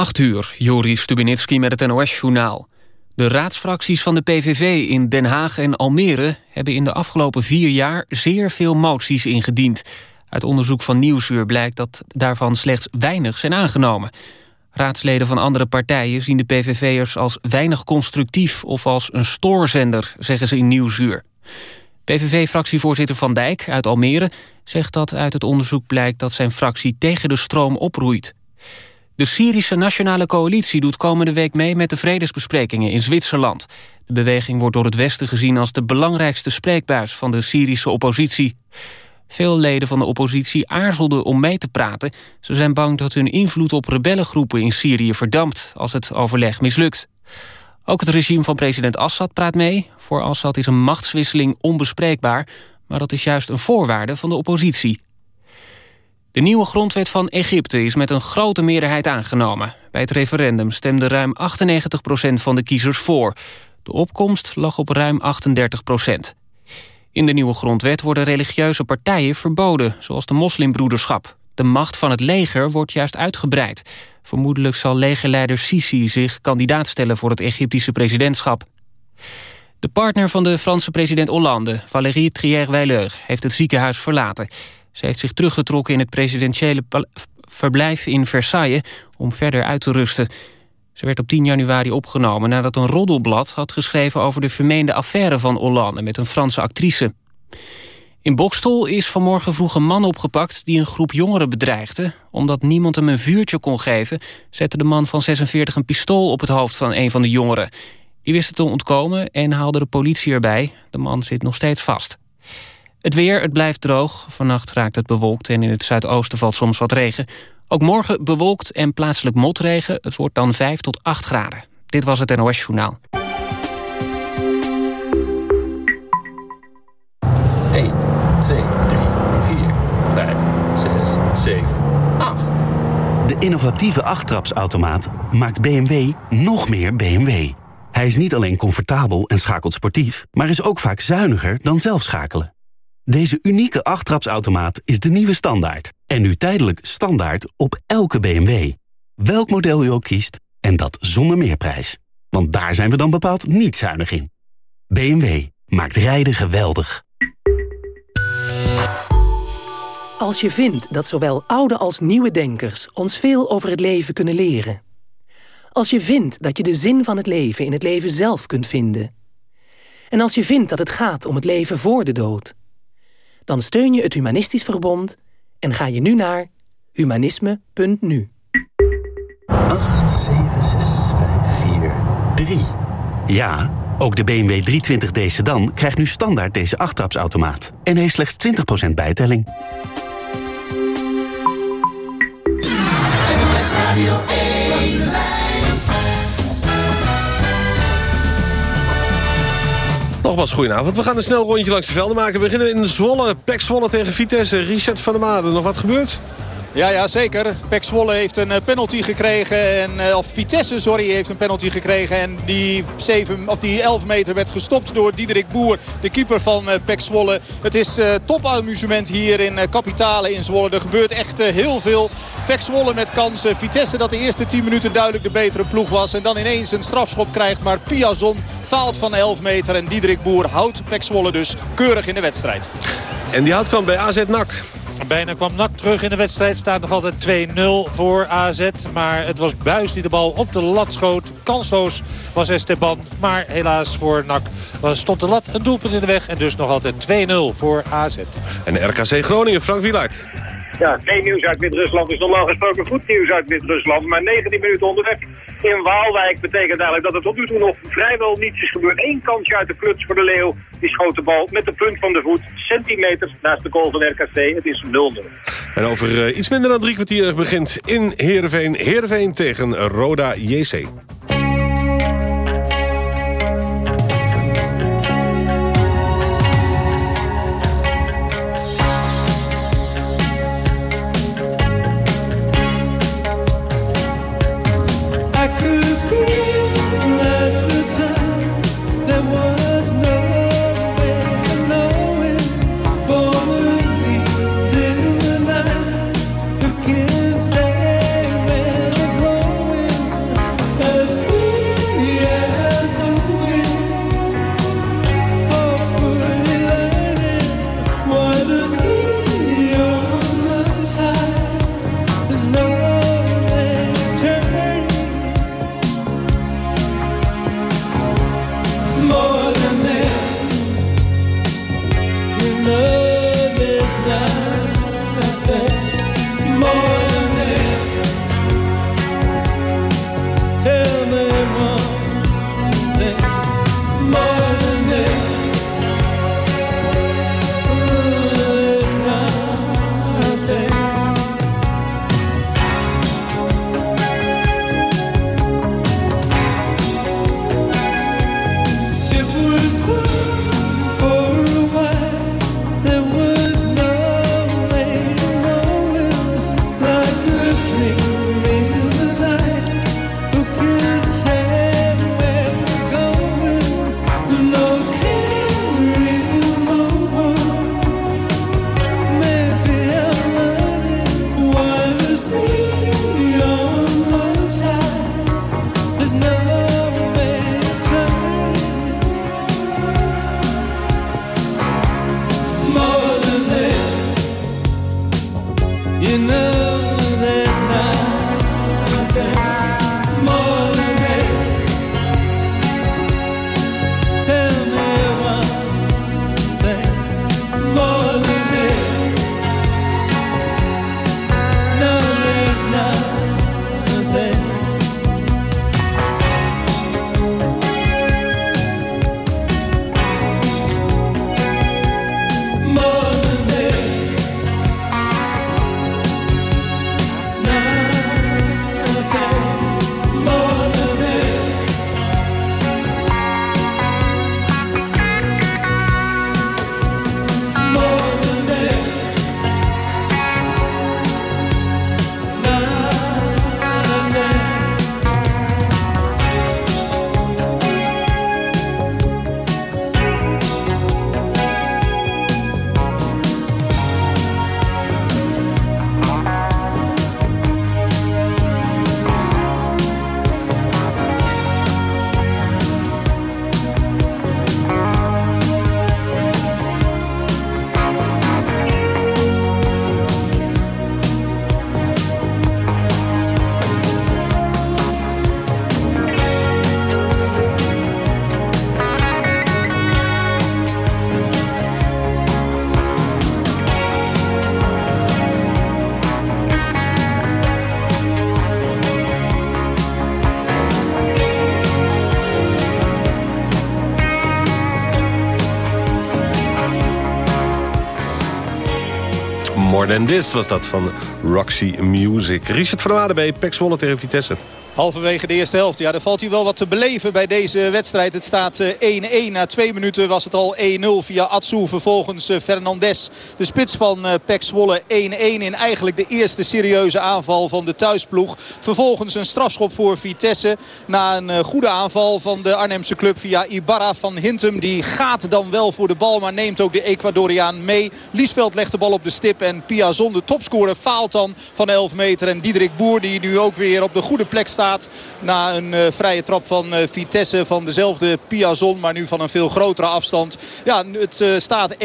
8 uur, Joris Stubenitski met het NOS-journaal. De raadsfracties van de PVV in Den Haag en Almere... hebben in de afgelopen vier jaar zeer veel moties ingediend. Uit onderzoek van Nieuwsuur blijkt dat daarvan slechts weinig zijn aangenomen. Raadsleden van andere partijen zien de PVV'ers als weinig constructief... of als een stoorzender, zeggen ze in Nieuwsuur. PVV-fractievoorzitter Van Dijk uit Almere zegt dat uit het onderzoek blijkt... dat zijn fractie tegen de stroom oproeit. De Syrische Nationale Coalitie doet komende week mee met de vredesbesprekingen in Zwitserland. De beweging wordt door het Westen gezien als de belangrijkste spreekbuis van de Syrische oppositie. Veel leden van de oppositie aarzelden om mee te praten. Ze zijn bang dat hun invloed op rebellengroepen in Syrië verdampt als het overleg mislukt. Ook het regime van president Assad praat mee. Voor Assad is een machtswisseling onbespreekbaar, maar dat is juist een voorwaarde van de oppositie. De nieuwe grondwet van Egypte is met een grote meerderheid aangenomen. Bij het referendum stemde ruim 98% van de kiezers voor. De opkomst lag op ruim 38% In de nieuwe grondwet worden religieuze partijen verboden... zoals de moslimbroederschap. De macht van het leger wordt juist uitgebreid. Vermoedelijk zal legerleider Sisi zich kandidaat stellen... voor het Egyptische presidentschap. De partner van de Franse president Hollande, Valérie Trier-Weileur... heeft het ziekenhuis verlaten... Ze heeft zich teruggetrokken in het presidentiële verblijf in Versailles... om verder uit te rusten. Ze werd op 10 januari opgenomen nadat een roddelblad had geschreven... over de vermeende affaire van Hollande met een Franse actrice. In Bokstol is vanmorgen vroeg een man opgepakt... die een groep jongeren bedreigde. Omdat niemand hem een vuurtje kon geven... zette de man van 46 een pistool op het hoofd van een van de jongeren. Die wist te ontkomen en haalde de politie erbij. De man zit nog steeds vast. Het weer, het blijft droog. Vannacht raakt het bewolkt en in het zuidoosten valt soms wat regen. Ook morgen bewolkt en plaatselijk motregen. Het wordt dan 5 tot 8 graden. Dit was het NOS Journaal. 1, 2, 3, 4, 5, 6, 7, 8. De innovatieve achttrapsautomaat maakt BMW nog meer BMW. Hij is niet alleen comfortabel en schakelt sportief... maar is ook vaak zuiniger dan zelf schakelen. Deze unieke achttrapsautomaat is de nieuwe standaard. En nu tijdelijk standaard op elke BMW. Welk model u ook kiest, en dat zonder meerprijs. Want daar zijn we dan bepaald niet zuinig in. BMW maakt rijden geweldig. Als je vindt dat zowel oude als nieuwe denkers ons veel over het leven kunnen leren. Als je vindt dat je de zin van het leven in het leven zelf kunt vinden. En als je vindt dat het gaat om het leven voor de dood dan steun je het Humanistisch Verbond en ga je nu naar humanisme.nu. 8, 7, 6, 5, 4, 3. Ja, ook de BMW 320d sedan krijgt nu standaard deze achttrapsautomaat... en heeft slechts 20% bijtelling. Nogmaals, goedenavond. We gaan een snel rondje langs de velden maken. We beginnen in Zwolle. Pek Zwolle tegen Vitesse. Richard van der Maden. Nog wat gebeurd? Ja, ja, zeker. Pek Zwolle heeft een eh, penalty gekregen. En, eh, of Vitesse, sorry, heeft een penalty gekregen. En die, 7, of die 11 meter werd gestopt door Diederik Boer, de keeper van uh, Pek Zwolle. Het is uh, topamusement hier in Capitale in Zwolle. Er gebeurt echt heel veel. Pek Zwolle met kansen. Vitesse dat de eerste 10 minuten duidelijk de betere ploeg was. En dan ineens een strafschop krijgt. Maar Piazon faalt van 11 meter. En Diederik Boer houdt Pek Zwolle dus keurig in de wedstrijd. En die houdt kwam bij AZ NAC. Bijna kwam NAC terug in de wedstrijd. Staat nog altijd 2-0 voor AZ. Maar het was Buis die de bal op de lat schoot. Kansloos was Esteban. Maar helaas voor NAC stond de lat een doelpunt in de weg. En dus nog altijd 2-0 voor AZ. En RKC Groningen, Frank Wieluid. Ja, geen nieuws uit Wit-Rusland is normaal gesproken goed nieuws uit Wit-Rusland. Maar 19 minuten onderweg in Waalwijk betekent eigenlijk dat er tot nu toe nog vrijwel niets is gebeurd. Eén kansje uit de kluts voor de Leeuw. Die schoot de bal met de punt van de voet centimeters naast de goal van RKC. Het is 0-0. En over uh, iets minder dan drie kwartier begint in Heerenveen. Heerenveen tegen Roda JC. Than This was dat van Roxy Music. Richard van der Waarde bij Pek Zwolle tegen Vitesse. Halverwege de eerste helft. Ja, er valt hier wel wat te beleven bij deze wedstrijd. Het staat 1-1. Eh, Na twee minuten was het al 1-0 via Atsu. Vervolgens eh, Fernandes. De spits van uh, Pek Zwolle 1-1 in eigenlijk de eerste serieuze aanval van de thuisploeg. Vervolgens een strafschop voor Vitesse. Na een goede aanval van de Arnhemse club via Ibarra van Hintem. Die gaat dan wel voor de bal, maar neemt ook de Ecuadoriaan mee. Liesveld legt de bal op de stip en Piazon, de topscorer, faalt dan van 11 meter. En Diederik Boer, die nu ook weer op de goede plek staat na een uh, vrije trap van uh, Vitesse van dezelfde Piazon. Maar nu van een veel grotere afstand. Ja, het uh, staat 1-1.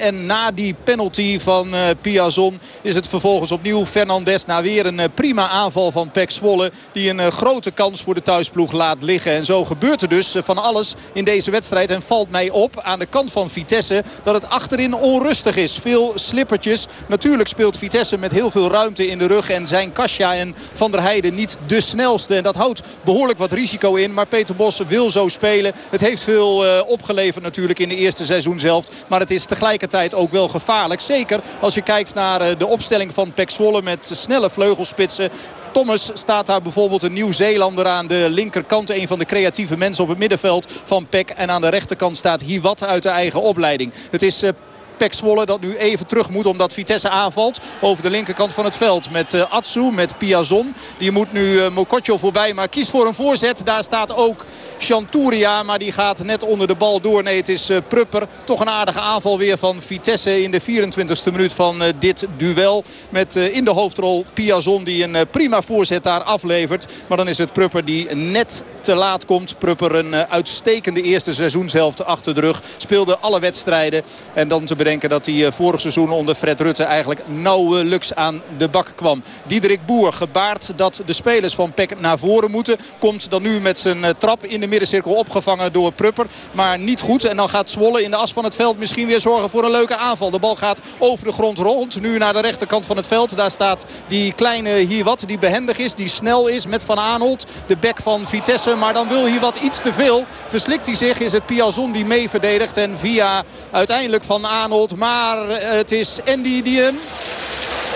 En na die penalty van Piazon is het vervolgens opnieuw Fernandes. Na weer een prima aanval van Pek Zwolle. Die een grote kans voor de thuisploeg laat liggen. En zo gebeurt er dus van alles in deze wedstrijd. En valt mij op aan de kant van Vitesse dat het achterin onrustig is. Veel slippertjes. Natuurlijk speelt Vitesse met heel veel ruimte in de rug. En zijn Kasia en Van der Heijden niet de snel en dat houdt behoorlijk wat risico in. Maar Peter Bos wil zo spelen. Het heeft veel uh, opgeleverd natuurlijk in de eerste seizoen zelf. Maar het is tegelijkertijd ook wel gevaarlijk. Zeker als je kijkt naar uh, de opstelling van Pek Zwolle met snelle vleugelspitsen. Thomas staat daar bijvoorbeeld een Nieuw-Zeelander aan de linkerkant. Een van de creatieve mensen op het middenveld van Peck. En aan de rechterkant staat Hiwat uit de eigen opleiding. Het is uh, Pek dat nu even terug moet omdat Vitesse aanvalt over de linkerkant van het veld. Met uh, Atsu, met Piazon. Die moet nu uh, Mokotjo voorbij, maar kiest voor een voorzet. Daar staat ook Chanturia, maar die gaat net onder de bal door. Nee, het is uh, Prupper. Toch een aardige aanval weer van Vitesse in de 24e minuut van dit duel. Met in de hoofdrol Piazon die een prima voorzet daar aflevert. Maar dan is het Prupper die net te laat komt. Prupper een uitstekende eerste seizoenshelft achter de rug. Speelde alle wedstrijden. En dan te denken dat hij eh, vorig seizoen onder Fred Rutte eigenlijk nauwelijks aan de bak kwam. Diederik Boer gebaard dat de spelers van PEC naar voren moeten. Komt dan nu met zijn eh, trap in de middencirkel opgevangen door Prupper. Maar niet goed. En dan gaat Zwolle in de as van het veld misschien weer zorgen voor een leuke aanval. De bal gaat over de grond rond. Nu naar de rechterkant van het veld. Daar staat die kleine Hiwat die behendig is. Die snel is met Van Aanholt. De bek van Vitesse. Maar dan wil Hiwat iets te veel. Verslikt hij zich. Is het Piazon die mee verdedigt. En via uiteindelijk Van Aanholt maar het is Andy die hem...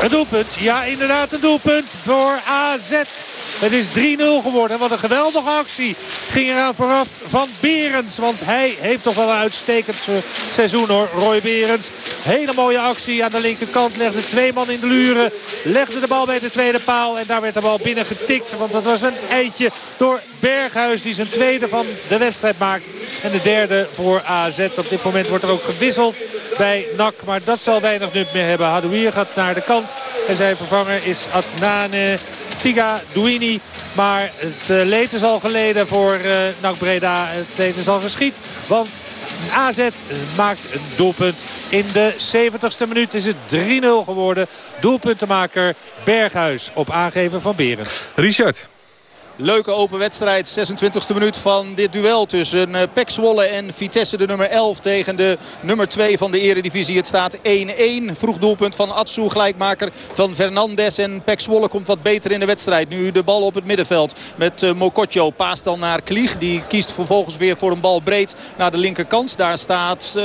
Een doelpunt, ja inderdaad een doelpunt voor AZ. Het is 3-0 geworden. Wat een geweldige actie ging eraan vooraf van Berends. Want hij heeft toch wel een uitstekend seizoen hoor. Roy Berends. Hele mooie actie aan de linkerkant. Legde twee man in de luren. Legde de bal bij de tweede paal. En daar werd de bal binnen getikt. Want dat was een eitje door Berghuis. Die zijn tweede van de wedstrijd maakt. En de derde voor AZ. Op dit moment wordt er ook gewisseld bij NAC. Maar dat zal weinig nut meer hebben. Hadouier gaat naar de kant. En zijn vervanger is Adnane Tiga Douini. Maar het leed is al geleden voor uh, NAC Breda. Het leed is al geschiet. Want AZ maakt een doelpunt. In de 70ste minuut is het 3-0 geworden. Doelpuntenmaker Berghuis op aangeven van Berends. Richard. Leuke open wedstrijd. 26e minuut van dit duel tussen uh, Pek Zwolle en Vitesse de nummer 11 tegen de nummer 2 van de eredivisie. Het staat 1-1. Vroeg doelpunt van Atsu, gelijkmaker van Fernandes. En Pek Zwolle komt wat beter in de wedstrijd. Nu de bal op het middenveld met uh, Mokotjo. Paast dan naar Klieg. Die kiest vervolgens weer voor een bal breed naar de linkerkant. Daar staat uh,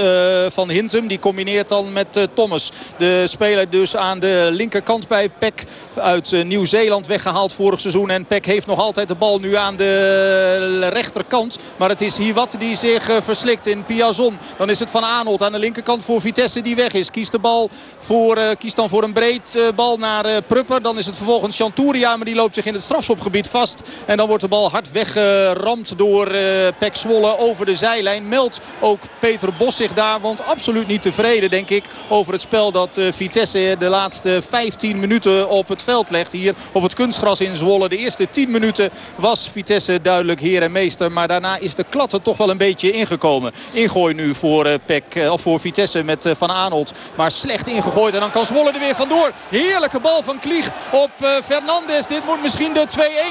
Van Hintem. Die combineert dan met Thomas. De speler dus aan de linkerkant bij Pek uit Nieuw-Zeeland weggehaald vorig seizoen. En Pek heeft nog altijd de bal nu aan de rechterkant. Maar het is hier wat die zich verslikt in Piazon. Dan is het Van Aanholt aan de linkerkant voor Vitesse die weg is. Kiest, de bal voor, uh, kiest dan voor een breed uh, bal naar Prupper. Dan is het vervolgens Chanturia. Maar die loopt zich in het strafschopgebied vast. En dan wordt de bal hard weggeramd door Pek Zwolle over de zijlijn. Meldt ook Peter Bos zich daar. Want absoluut niet tevreden denk ik over het spel dat Vitesse de laatste 15 minuten op het veld legt. Hier op het kunstgras in Zwolle. De eerste 10 minuten was Vitesse duidelijk heer en meester. Maar daarna is de klatte toch wel een beetje ingekomen. Ingooi nu voor, uh, Pek, uh, of voor Vitesse met uh, Van Aanholt. Maar slecht ingegooid. En dan kan Zwolle er weer vandoor. Heerlijke bal van Klieg op Fernandes. Dit moet misschien de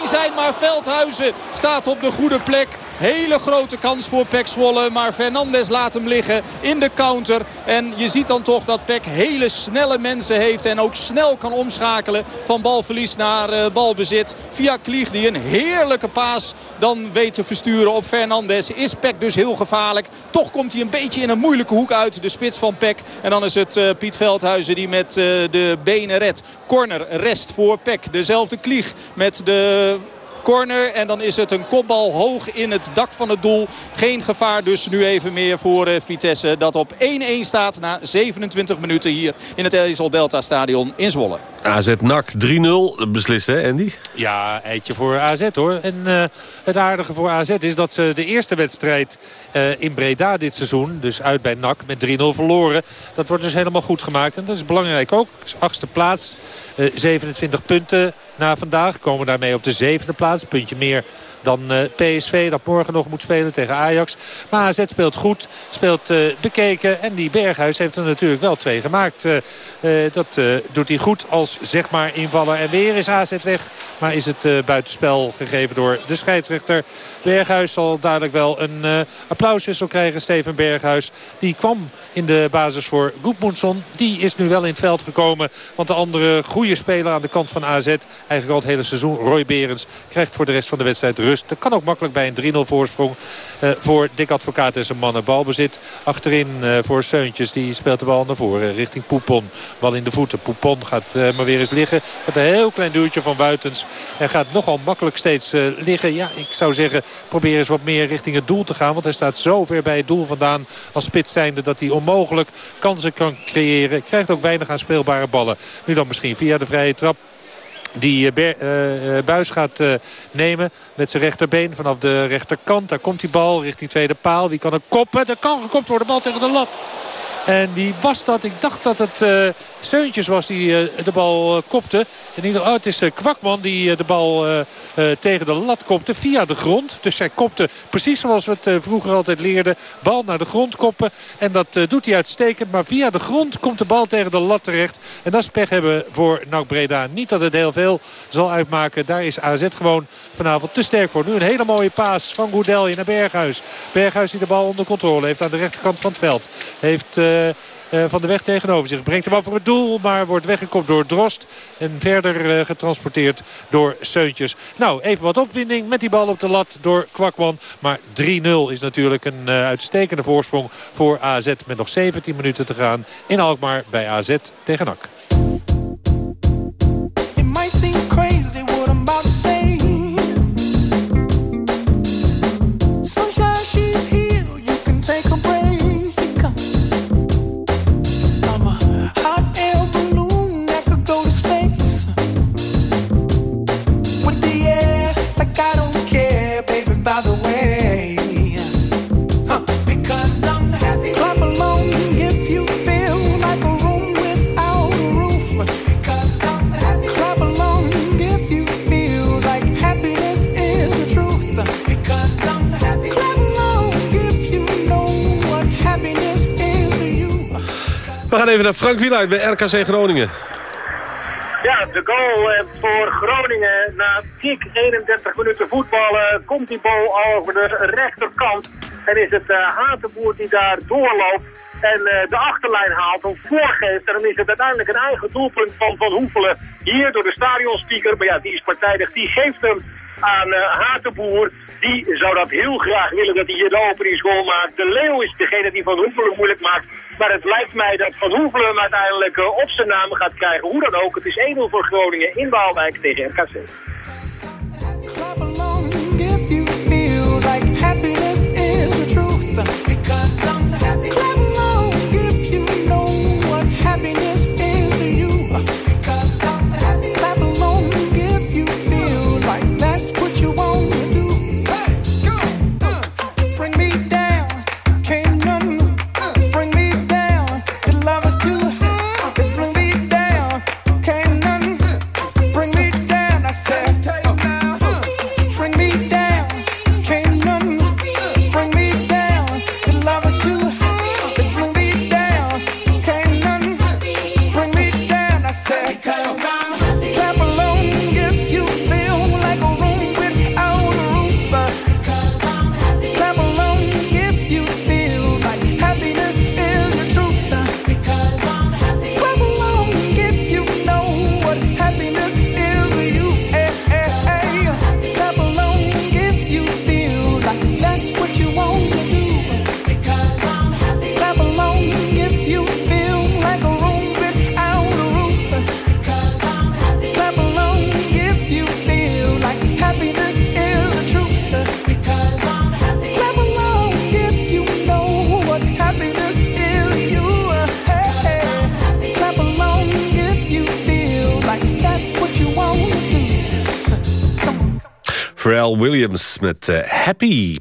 2-1 zijn. Maar Veldhuizen staat op de goede plek. Hele grote kans voor Pek Zwolle. Maar Fernandes laat hem liggen in de counter. En je ziet dan toch dat Pek hele snelle mensen heeft. En ook snel kan omschakelen van balverlies naar balbezit. Via Klieg die een heerlijke paas dan weet te versturen op Fernandes. Is Pek dus heel gevaarlijk. Toch komt hij een beetje in een moeilijke hoek uit. De spits van Pek. En dan is het uh, Piet Veldhuizen die met uh, de benen redt. Corner rest voor Pek. Dezelfde Klieg met de corner. En dan is het een kopbal hoog in het dak van het doel. Geen gevaar dus nu even meer voor uh, Vitesse. Dat op 1-1 staat na 27 minuten hier in het Elisol Delta Stadion in Zwolle. AZ NAC 3-0 beslist hè Andy? Ja, eitje voor AZ hoor. En uh, het aardige voor AZ is dat ze de eerste wedstrijd uh, in Breda dit seizoen... dus uit bij NAC met 3-0 verloren. Dat wordt dus helemaal goed gemaakt. En dat is belangrijk ook. Achtste plaats, 27 punten na vandaag. Komen daarmee op de zevende plaats. Puntje meer dan uh, PSV dat morgen nog moet spelen tegen Ajax. Maar AZ speelt goed, speelt uh, bekeken. En die Berghuis heeft er natuurlijk wel twee gemaakt. Uh, dat doet hij goed als zeg maar invaller. En weer is AZ weg. Maar is het buitenspel gegeven door de scheidsrechter. Berghuis zal dadelijk wel een applauswissel krijgen. Steven Berghuis. Die kwam in de basis voor Goedmoensson. Die is nu wel in het veld gekomen. Want de andere goede speler aan de kant van AZ. Eigenlijk al het hele seizoen. Roy Berens krijgt voor de rest van de wedstrijd rust. Dat kan ook makkelijk bij een 3-0 voorsprong uh, voor Dick Advocaat en zijn mannen. Balbezit achterin uh, voor Seuntjes. Die speelt de bal naar voren richting Poupon. Bal in de voeten. Poupon gaat maar weer eens liggen. Met een heel klein duwtje van buitens. En gaat nogal makkelijk steeds liggen. Ja, ik zou zeggen probeer eens wat meer richting het doel te gaan. Want hij staat zo ver bij het doel vandaan als spits zijnde dat hij onmogelijk kansen kan creëren. Krijgt ook weinig aan speelbare ballen. Nu dan misschien via de vrije trap die uh, uh, Buis gaat nemen met zijn rechterbeen vanaf de rechterkant. Daar komt die bal richting tweede paal. Wie kan er koppen? Er kan gekopt worden. Bal tegen de lat. En wie was dat? Ik dacht dat het uh, Seuntjes was die uh, de bal uh, kopte. In ieder geval, oh, het is Kwakman die de bal tegen de lat kopte via de grond. Dus hij kopte precies zoals we het vroeger altijd leerden. Bal naar de grond koppen. En dat doet hij uitstekend. Maar via de grond komt de bal tegen de lat terecht. En dat is pech hebben voor NAC Breda. Niet dat het heel veel zal uitmaken. Daar is AZ gewoon vanavond te sterk voor. Nu een hele mooie paas van Goedelje naar Berghuis. Berghuis die de bal onder controle heeft aan de rechterkant van het veld. Heeft... Uh, van de weg tegenover zich. Brengt hem voor het doel, maar wordt weggekopt door Drost. En verder uh, getransporteerd door Seuntjes. Nou, even wat opwinding met die bal op de lat door Kwakman. Maar 3-0 is natuurlijk een uitstekende voorsprong voor AZ. Met nog 17 minuten te gaan in Alkmaar bij AZ tegen NAC. Gaan even naar Frank Wieluid bij RKC Groningen. Ja, de goal eh, voor Groningen. Na dik 31 minuten voetballen komt die bal over de rechterkant. En is het eh Hatenboer die daar doorloopt en eh, de achterlijn haalt of voorgeeft. En dan is het uiteindelijk een eigen doelpunt van Van Hoefelen. Hier door de stadionspeaker. Maar ja, die is partijdig. Die geeft hem aan Hatenboer. Die zou dat heel graag willen dat hij hier de openingsgoal maakt. De Leeuw is degene die Van Hoefelen moeilijk maakt. Maar het lijkt mij dat Van Hoefelen hem uiteindelijk eh, op zijn naam gaat krijgen. Hoe dan ook. Het is 1-0 voor Groningen in Waalwijk tegen RKC. Eh, Happy.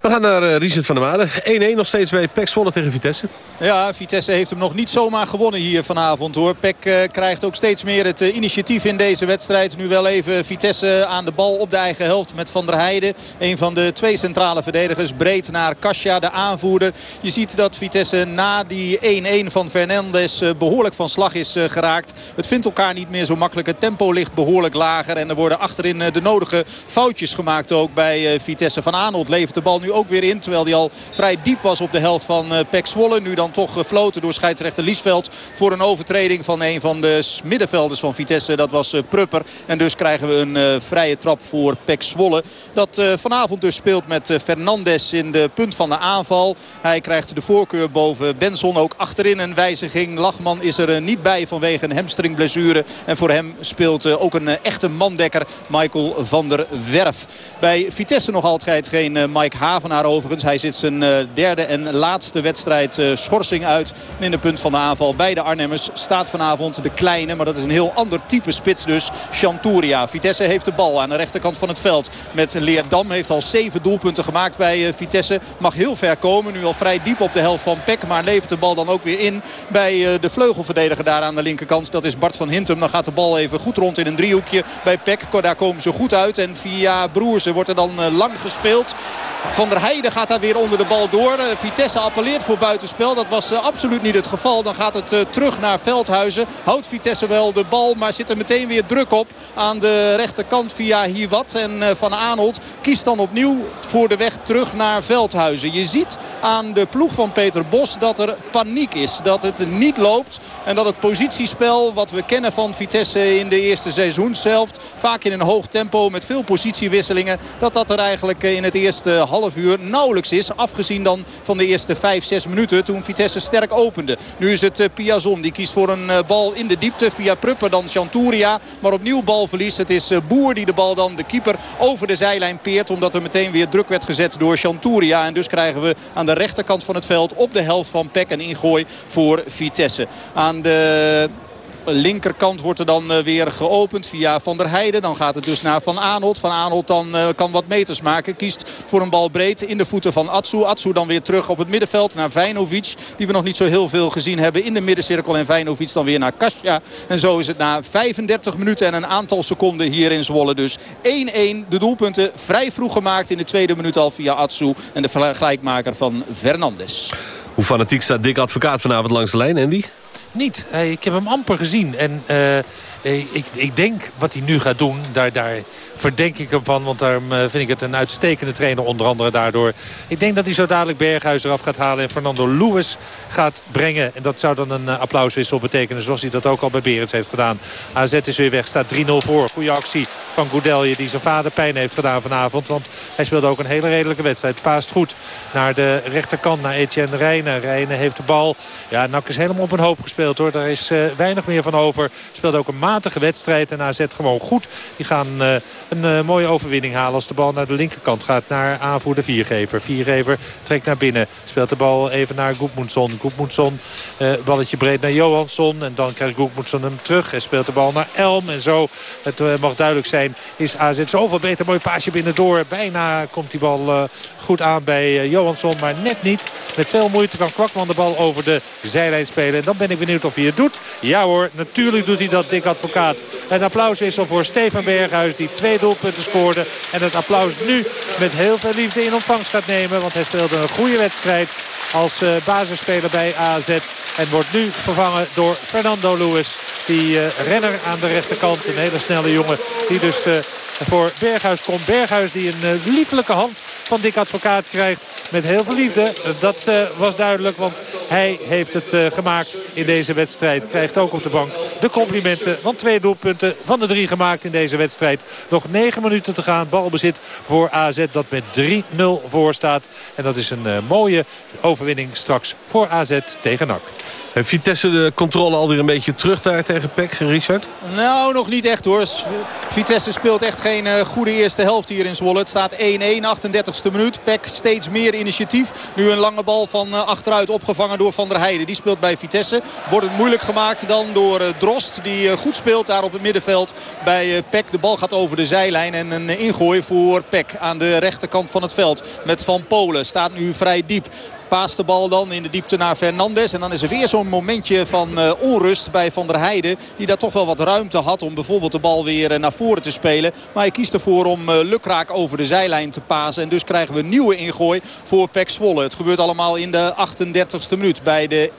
We gaan naar eh, Richard van der Made. 1-1 nog steeds bij PEC Zwolle tegen Vitesse. Ja, Vitesse heeft hem nog niet zomaar gewonnen hier vanavond hoor. Peck eh, krijgt ook steeds meer het eh, initiatief in deze wedstrijd. Nu wel even Vitesse aan de bal op de eigen helft met Van der Heijden. Een van de twee centrale verdedigers. Breed naar Kasia, de aanvoerder. Je ziet dat Vitesse na die 1-1 van Fernandes eh, behoorlijk van slag is geraakt. Het vindt elkaar niet meer zo makkelijk. Het tempo ligt behoorlijk lager. En er worden achterin de nodige foutjes gemaakt ook bij Vitesse. Van Aanholt levert de bal nu ook weer in. Terwijl hij al vrij diep was op de helft van Pek Zwolle. Nu dan toch gefloten door scheidsrechter Liesveld. Voor een overtreding van een van de middenvelders van Vitesse. Dat was eh, Prupper. En dus krijgen we een eh, vrije trap voor Pek Zwolle. Dat eh, vanavond dus speelt met Fernandes in de punt van de aanval. Hij krijgt de voorkeur boven Benson. Ook achterin een wijziging. Lachman is er niet bij vanwege een hamstringblessure. En voor hem speelt ook een echte mandekker. Michael van der Werf. Bij Vitesse nog altijd geen Mike Havenaar overigens. Hij zit zijn derde en laatste wedstrijd eh, uit. En in de punt van de aanval bij de Arnhemmers staat vanavond de kleine. Maar dat is een heel ander type spits dus. Chanturia. Vitesse heeft de bal aan de rechterkant van het veld. Met Leerdam heeft al zeven doelpunten gemaakt bij eh, Vitesse. Mag heel ver komen. Nu al vrij diep op de helft van Peck. Maar levert de bal dan ook weer in bij eh, de vleugelverdediger daar aan de linkerkant. Dat is Bart van Hintem. Dan gaat de bal even goed rond in een driehoekje bij Peck. Daar komen ze goed uit. En via Broersen wordt er dan eh, lang gespeeld. Van der Heijden gaat daar weer onder de bal door. Vitesse appelleert voor buitenspel. Dat was eh, absoluut niet het geval. Dan gaat het eh, terug naar Veldhuizen. Houdt Vitesse wel de bal. Maar zit er meteen weer druk op aan de rechterkant via Hiwat. En eh, Van Aanholt kiest dan opnieuw voor de weg terug naar Veldhuizen. Je ziet aan de ploeg van Peter Bos dat er paniek is. Dat het niet loopt. En dat het positiespel wat we kennen van Vitesse in de eerste seizoenshelft. Vaak in een hoog tempo met veel positiewisselingen. Dat dat er eigenlijk in het eerste half uur nauwelijks is. Afgezien dan van de eerste 5, 6 minuten toen Vitesse sterk opende. Nu is het eh, Piazon. Die kiest voor een eh, bal in de diepte via Prupper dan Chanturia. Maar opnieuw balverlies. Het is eh, Boer die de bal dan de keeper over de zijlijn peert. Omdat er meteen weer druk werd gezet door Chanturia. En dus krijgen we aan de rechterkant van het veld op de helft van Peck een ingooi voor Vitesse. Aan de linkerkant wordt er dan weer geopend via Van der Heijden. Dan gaat het dus naar Van Aanholt. Van Aanholt dan kan wat meters maken. Kiest voor een bal breed in de voeten van Atsu. Atsu dan weer terug op het middenveld naar Vijnovic. Die we nog niet zo heel veel gezien hebben in de middencirkel. En Vijnovic dan weer naar Kasia. En zo is het na 35 minuten en een aantal seconden hier in Zwolle. Dus 1-1. De doelpunten vrij vroeg gemaakt in de tweede minuut al via Atsu. En de gelijkmaker van Fernandes. Hoe fanatiek staat Dick Advocaat vanavond langs de lijn, Andy? Niet. Ik heb hem amper gezien. En uh, ik, ik denk wat hij nu gaat doen, daar, daar verdenk ik hem van. Want daarom eh, vind ik het een uitstekende trainer onder andere daardoor. Ik denk dat hij zo dadelijk Berghuis eraf gaat halen en Fernando Lewis gaat brengen. En dat zou dan een uh, applauswissel betekenen zoals hij dat ook al bij Berends heeft gedaan. AZ is weer weg, staat 3-0 voor. Goede actie van Goudelje die zijn vader pijn heeft gedaan vanavond. Want hij speelde ook een hele redelijke wedstrijd. Paast goed naar de rechterkant, naar Etienne Rijnen. Rijnen heeft de bal. Ja, Nak is helemaal op een hoop gespeeld hoor. Daar is weinig meer van over. Speelt ook een matige wedstrijd en AZ gewoon goed. Die gaan een uh, mooie overwinning halen als de bal naar de linkerkant gaat. Naar aanvoerder Viergever. Viergever trekt naar binnen. Speelt de bal even naar Goedmoedson. Goedmoedson, uh, balletje breed naar Johansson. En dan krijgt Goedmoedson hem terug. En speelt de bal naar Elm. En zo, het mag duidelijk zijn, is AZ zoveel beter. Mooi paasje binnendoor. Bijna komt die bal goed aan bij Johansson. Maar net niet. Met veel moeite kan Kwakman de bal over de zijlijn spelen. En dan ben ik benieuwd of hij het doet. Ja hoor, natuurlijk doet hij dat, Dick Advocaat. Is al voor Stefan Berghuis. Die twee doelpunten scoorde. En het applaus nu met heel veel liefde in ontvangst gaat nemen. Want hij speelde een goede wedstrijd als uh, basisspeler bij AZ. En wordt nu vervangen door Fernando Lewis. Die uh, renner aan de rechterkant. Een hele snelle jongen die dus... Uh, voor Berghuis komt. Berghuis die een liefelijke hand van Dick Advocaat krijgt. Met heel veel liefde. dat uh, was duidelijk. Want hij heeft het uh, gemaakt in deze wedstrijd. Krijgt ook op de bank de complimenten. Want twee doelpunten van de drie gemaakt in deze wedstrijd. Nog negen minuten te gaan. Balbezit voor AZ dat met 3-0 voor staat. En dat is een mooie overwinning straks voor AZ tegen NAC. Heeft Vitesse de controle alweer een beetje terug daar tegen PEC, Richard? Nou, nog niet echt hoor. Vitesse speelt echt geen uh, goede eerste helft hier in Zwolle. Het staat 1-1, 38e minuut. PEC steeds meer initiatief. Nu een lange bal van uh, achteruit opgevangen door Van der Heijden. Die speelt bij Vitesse. Wordt het moeilijk gemaakt dan door uh, Drost. Die goed speelt daar op het middenveld bij PEC. De bal gaat over de zijlijn en een ingooi voor PEC aan de rechterkant van het veld. Met Van Polen. Staat nu vrij diep paast de bal dan in de diepte naar Fernandes. En dan is er weer zo'n momentje van uh, onrust bij Van der Heijden. Die daar toch wel wat ruimte had om bijvoorbeeld de bal weer uh, naar voren te spelen. Maar hij kiest ervoor om uh, lukraak over de zijlijn te pasen. En dus krijgen we nieuwe ingooi voor Pek Zwolle. Het gebeurt allemaal in de 38e minuut bij de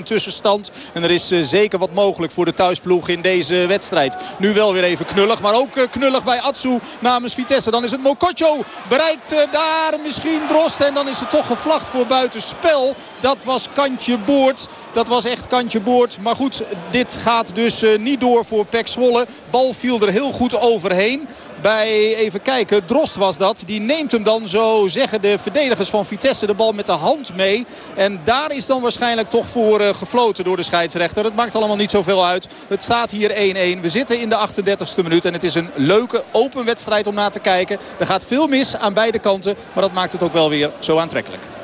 1-1 tussenstand. En er is zeker wat mogelijk voor de thuisploeg in deze wedstrijd. Nu wel weer even knullig, maar ook knullig bij Atsu namens Vitesse. Dan is het Mokotjo. Bereikt daar misschien Drost. En dan is het toch gevlacht voor buiten spel. Dat was kantje boord. Dat was echt kantje boord. Maar goed, dit gaat dus uh, niet door voor Pek Zwolle. Bal viel er heel goed overheen. Bij, even kijken, Drost was dat. Die neemt hem dan, zo zeggen de verdedigers van Vitesse, de bal met de hand mee. En daar is dan waarschijnlijk toch voor uh, gefloten door de scheidsrechter. Het maakt allemaal niet zoveel uit. Het staat hier 1-1. We zitten in de 38e minuut. En het is een leuke, open wedstrijd om naar te kijken. Er gaat veel mis aan beide kanten. Maar dat maakt het ook wel weer zo aantrekkelijk.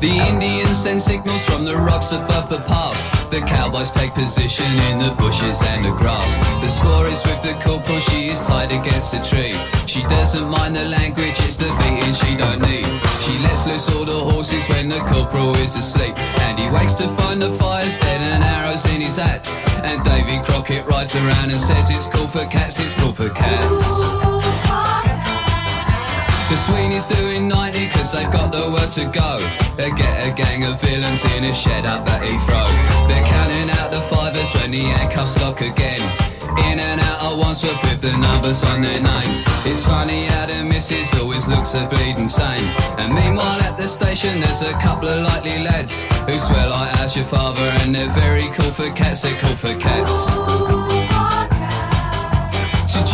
The Indians send signals from the rocks above the pass. The cowboys take position in the bushes and the grass. The score is with the corporal, she is tied against a tree. She doesn't mind the language, it's the beating she don't need. She lets loose all the horses when the corporal is asleep. And he wakes to find the fires dead and arrows in his axe. And Davy Crockett rides around and says it's cool for cats, it's cool for cats. The Sweeney's doing 90 cause they've got the word to go. They get a gang of villains in a shed up at Heathrow. They're counting out the fivers when the handcuffs lock again. In and out at once with the numbers on their names. It's funny how the missus always looks a bleeding sane. And meanwhile at the station there's a couple of likely lads who swear like as your father and they're very cool for cats, they're cool for cats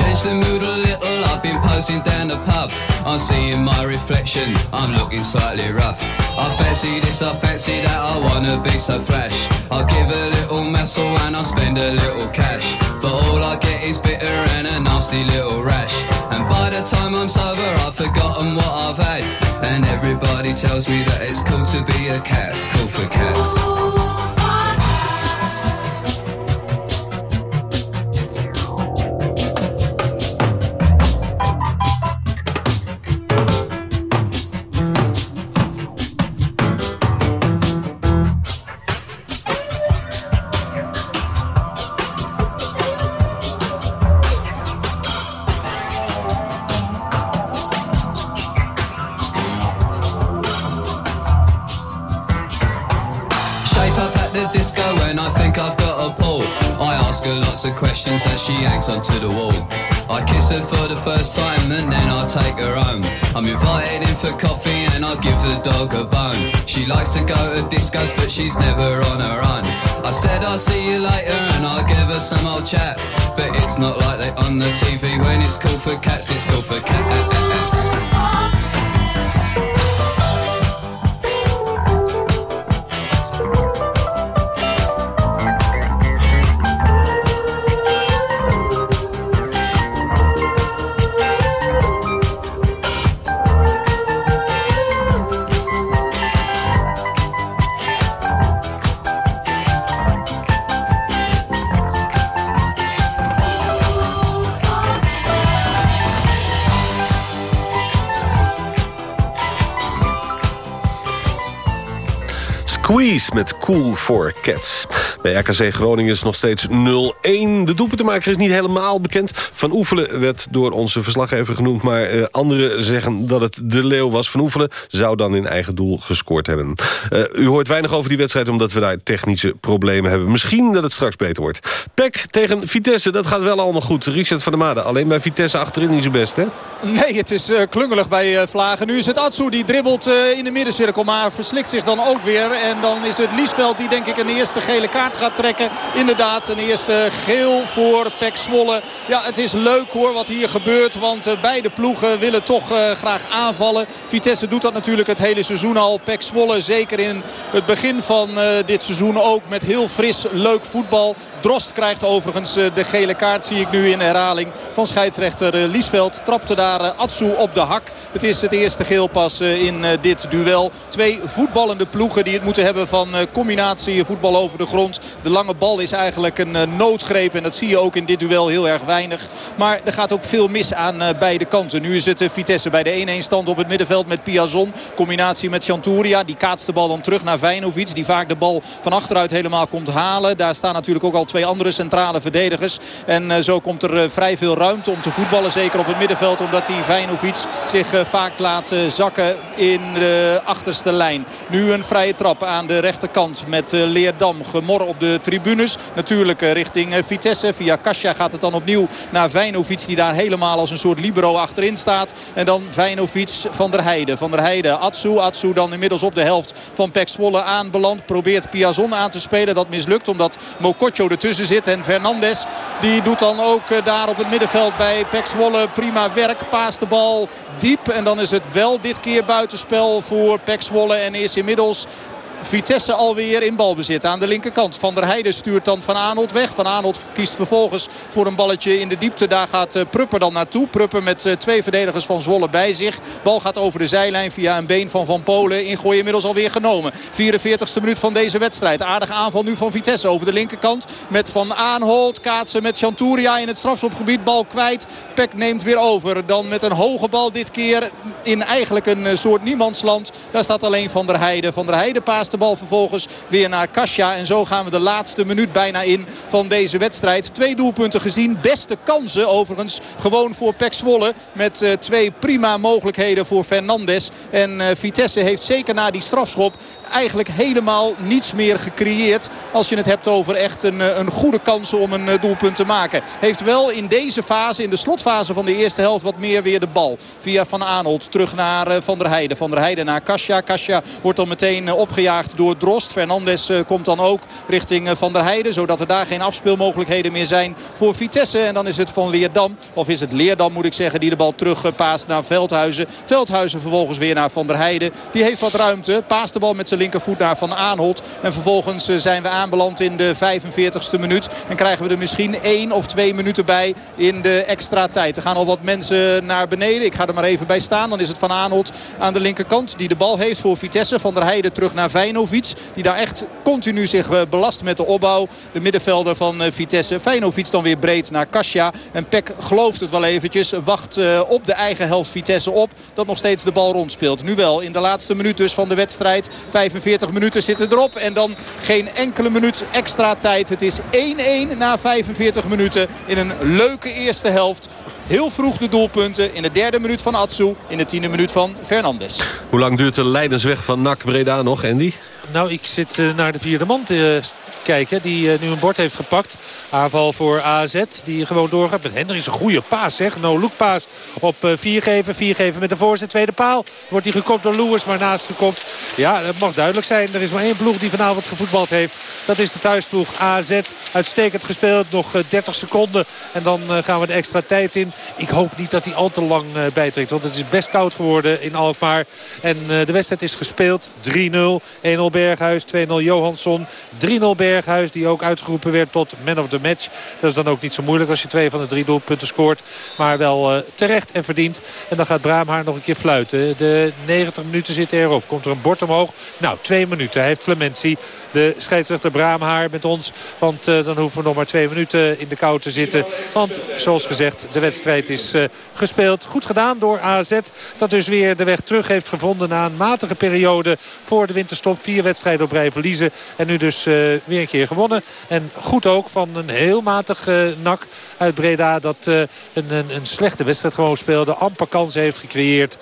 change the mood a little. I've been posing down the pub. I'm seeing my reflection. I'm looking slightly rough. I fancy this, I fancy that. I wanna be so flash. I'll give a little muscle and I'll spend a little cash. But all I get is bitter and a nasty little rash. And by the time I'm sober, I've forgotten what I've had. And everybody tells me that it's cool to be a cat, cool for cats. Of questions as she hangs onto the wall. I kiss her for the first time and then I take her home. I'm invited in for coffee and I give the dog a bone. She likes to go to discos but she's never on her own. I said I'll see you later and I'll give her some old chat. But it's not like they on the TV when it's cool for cats, it's cool for cats. Cool for Cats. Bij RKC Groningen is nog steeds 0-1. De doelpuntenmaker is niet helemaal bekend. Van Oefelen werd door onze verslaggever genoemd... maar eh, anderen zeggen dat het de Leeuw was. Van Oefelen zou dan in eigen doel gescoord hebben. Eh, u hoort weinig over die wedstrijd omdat we daar technische problemen hebben. Misschien dat het straks beter wordt. Pek tegen Vitesse, dat gaat wel allemaal goed. Richard van der Made, alleen bij Vitesse achterin niet zo best, hè? Nee, het is eh, klungelig bij Vlagen. Nu is het Atsu die dribbelt in de middencirkel. Maar verslikt zich dan ook weer. En dan is het Liesveld die denk ik een eerste gele kaart gaat trekken. Inderdaad, een eerste geel voor Pek Zwolle. Ja, het is leuk hoor wat hier gebeurt. Want eh, beide ploegen willen toch eh, graag aanvallen. Vitesse doet dat natuurlijk het hele seizoen al. Pek Zwolle zeker in het begin van eh, dit seizoen ook met heel fris leuk voetbal. Drost krijgt overigens de gele kaart zie ik nu in herhaling van scheidsrechter Liesveld. Trapte daar Atsu op de hak. Het is het eerste geel pas in dit duel. Twee voetballende ploegen die het moeten hebben van combinatie voetbal over de grond. De lange bal is eigenlijk een eh, noodgreep en dat zie je ook in dit duel heel erg weinig. Maar er gaat ook veel mis aan eh, beide kanten. Nu is het eh, Vitesse bij de 1-1 stand op het middenveld met Piazon. Combinatie met Chanturia. Die kaatst de bal dan terug naar Vijnovic. Die vaak de bal van achteruit helemaal komt halen. Daar staan natuurlijk ook al twee andere centrale verdedigers. En zo komt er vrij veel ruimte om te voetballen. Zeker op het middenveld. Omdat die Vijnovic zich vaak laat zakken in de achterste lijn. Nu een vrije trap aan de rechterkant met Leerdam. Gemor op de tribunes. Natuurlijk eh, richting eh, Vitesse. Via Kasia gaat het dan opnieuw naar Vijnovic. Die daar helemaal als een soort libero achterin staat. En dan Vijnovic van der Heijden. Van der Heijden Atsu. Atsu dan inmiddels op de helft van Pek Zwolle aanbeland. Probeert Piazon aan te spelen. Dat mislukt omdat Mokotjo ertussen zit. En Fernandes die doet dan ook eh, daar op het middenveld bij Pek Zwolle prima werk. Paast de bal diep. En dan is het wel dit keer buitenspel voor Pek Zwolle. En is inmiddels Vitesse alweer in balbezit aan de linkerkant. Van der Heijden stuurt dan Van Aanholt weg. Van Aanholt kiest vervolgens voor een balletje in de diepte. Daar gaat eh, Prupper dan naartoe. Prupper met eh, twee verdedigers van Zwolle bij zich. Bal gaat over de zijlijn via een been van Van Polen. Ingooi inmiddels alweer genomen. 44ste minuut van deze wedstrijd. Aardige aanval nu van Vitesse over de linkerkant. Met Van Aanholt. Kaatsen met Chanturia in het strafschopgebied. Bal kwijt. Peck neemt weer over. Dan met een hoge bal dit keer in eigenlijk een eh, soort niemandsland. Daar staat alleen Van der Heijden. Van der Heijden paast de bal vervolgens weer naar Kasia. En zo gaan we de laatste minuut bijna in van deze wedstrijd. Twee doelpunten gezien. Beste kansen overigens gewoon voor Pek Zwolle. Met eh, twee prima mogelijkheden voor Fernandes. En eh, Vitesse heeft zeker na die strafschop eigenlijk helemaal niets meer gecreëerd. Als je het hebt over echt een, eh, een goede kans om een doelpunt te maken. Heeft wel in deze fase, in de slotfase van de eerste helft, wat meer weer de bal. Via Van Aanholt terug naar Van der Heijden. Van der Heijden naar Kasia. Kasia wordt dan meteen opgejaagd door Drost. Fernandes komt dan ook richting Van der Heijden. Zodat er daar geen afspeelmogelijkheden meer zijn voor Vitesse. En dan is het Van Leerdam, of is het Leerdam moet ik zeggen, die de bal terugpaast naar Veldhuizen. Veldhuizen vervolgens weer naar Van der Heijden. Die heeft wat ruimte. Paast de bal met zijn linkervoet naar Van Aanholt. En vervolgens zijn we aanbeland in de 45ste minuut. En krijgen we er misschien één of twee minuten bij in de extra tijd. Er gaan al wat mensen naar beneden. Ik ga er maar even bij staan. Dan is het Van Aanholt aan de linkerkant die de bal heeft voor Vitesse. Van der Heijden terug naar Vijnovic. Die daar echt continu zich eh, belast met de opbouw. De middenvelder van eh, Vitesse. Vijnovic dan weer breed naar Kasia. En Peck gelooft het wel eventjes. Wacht eh, op de eigen helft Vitesse op. Dat nog steeds de bal rondspeelt. Nu wel in de laatste minuut dus van de wedstrijd. 45 minuten zitten erop. En dan geen enkele minuut extra tijd. Het is 1-1 na 45 minuten in een leuke eerste helft. Heel vroeg de doelpunten in de derde minuut van Atsu. In de tiende minuut van Fernandes. Hoe lang duurt de Leidensweg van NAC Breda nog, Andy? Nou, ik zit uh, naar de vierde man te uh, kijken. Die uh, nu een bord heeft gepakt. Aanval voor AZ. Die gewoon doorgaat. Met Hendricks een goede paas zeg. No-look paas op 4 geven. 4 geven met de voorzet. Tweede paal. Wordt hij gekopt door Lewis. Maar naast gekopt. Ja, dat mag duidelijk zijn. Er is maar één ploeg die vanavond gevoetbald heeft. Dat is de thuisploeg AZ. Uitstekend gespeeld. Nog 30 seconden. En dan gaan we de extra tijd in. Ik hoop niet dat hij al te lang bijtrekt. Want het is best koud geworden in Alkmaar. En de wedstrijd is gespeeld. 3-0. 1-0 Berghuis, 2-0 Johansson. 3-0 Berghuis, die ook uitgeroepen werd tot man of the match. Dat is dan ook niet zo moeilijk als je twee van de drie doelpunten scoort. Maar wel uh, terecht en verdiend. En dan gaat Braamhaar nog een keer fluiten. De 90 minuten zitten erop. Komt er een bord omhoog. Nou, twee minuten. Hij heeft clementie. De scheidsrechter Braamhaar met ons. Want uh, dan hoeven we nog maar twee minuten in de kou te zitten. Want, zoals gezegd, de wedstrijd is uh, gespeeld. Goed gedaan door AZ. Dat dus weer de weg terug heeft gevonden na een matige periode voor de winterstop. Vier wedstrijden op rij verliezen. En nu dus uh, weer een keer gewonnen. En goed ook van een heel matig nak uit Breda. Dat een, een, een, slechte wedstrijd gewoon speelde. Amper kansen heeft gecreëerd.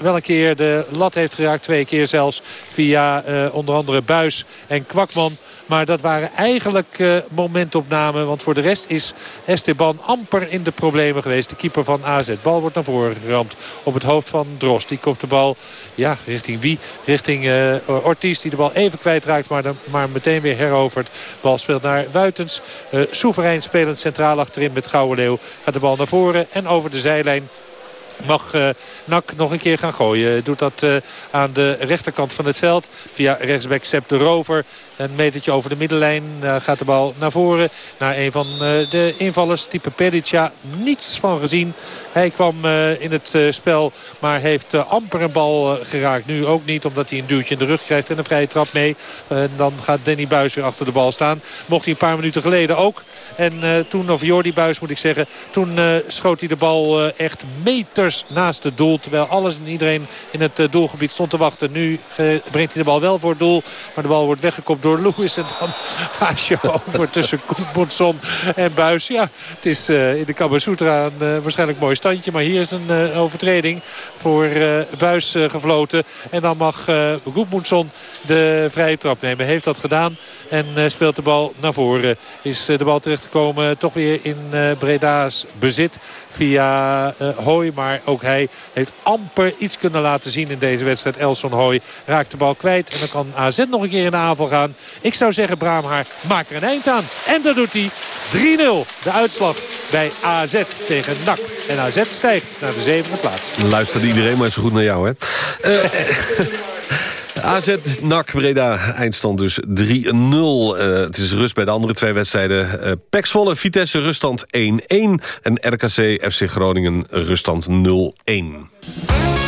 wel een keer de lat heeft geraakt. Twee keer zelfs via onder andere Buis en Kwakman. Maar dat waren eigenlijk uh, momentopnamen. Want voor de rest is Esteban amper in de problemen geweest. De keeper van AZ. Bal wordt naar voren geramd op het hoofd van Drost. Die komt de bal ja, richting wie? Richting uh, Ortiz die de bal even kwijtraakt. Maar, dan, maar meteen weer herovert. Bal speelt naar Wuitens. Uh, soeverein spelend centraal achterin met Gouden Leeuw. Gaat de bal naar voren en over de zijlijn mag uh, Nak nog een keer gaan gooien. Doet dat uh, aan de rechterkant van het veld. Via rechtsback Sepp de Rover. Een metertje over de middenlijn uh, gaat de bal naar voren. Naar een van de invallers, type Perica. Niets van gezien. Hij kwam in het spel, maar heeft amper een bal geraakt. Nu ook niet, omdat hij een duwtje in de rug krijgt en een vrije trap mee. En dan gaat Danny Buis weer achter de bal staan. Mocht hij een paar minuten geleden ook. En toen, of Jordi Buis moet ik zeggen, toen schoot hij de bal echt meters naast het doel. Terwijl alles en iedereen in het doelgebied stond te wachten. Nu brengt hij de bal wel voor het doel. Maar de bal wordt weggekopt door Lewis. En dan paas je over tussen Koetbondson en Buis. Ja, het is uh, in de Kamasutra een uh, waarschijnlijk mooi standje. Maar hier is een uh, overtreding voor Buis gefloten. En dan mag uh, de vrije trap nemen. Heeft dat gedaan. En speelt de bal naar voren. Is de bal terechtgekomen toch weer in Breda's bezit. Via Hooi. Maar ook hij heeft amper iets kunnen laten zien in deze wedstrijd. Elson Hooi raakt de bal kwijt. En dan kan AZ nog een keer in de aanval gaan. Ik zou zeggen, Braamhaar, maak er een eind aan. En dat doet hij. 3-0 de uitslag bij AZ tegen NAC. En AZ stijgt naar de zevende plaats. Luistert iedereen maar zo goed naar jou, hè? Uh, AZ NAC Breda, eindstand dus 3-0. Uh, het is rust bij de andere twee wedstrijden. Uh, Pek Vitesse, ruststand 1-1. En RKC, FC Groningen, ruststand 0-1.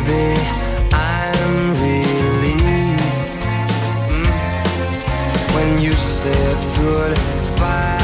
baby. I'm relieved mm, when you said goodbye.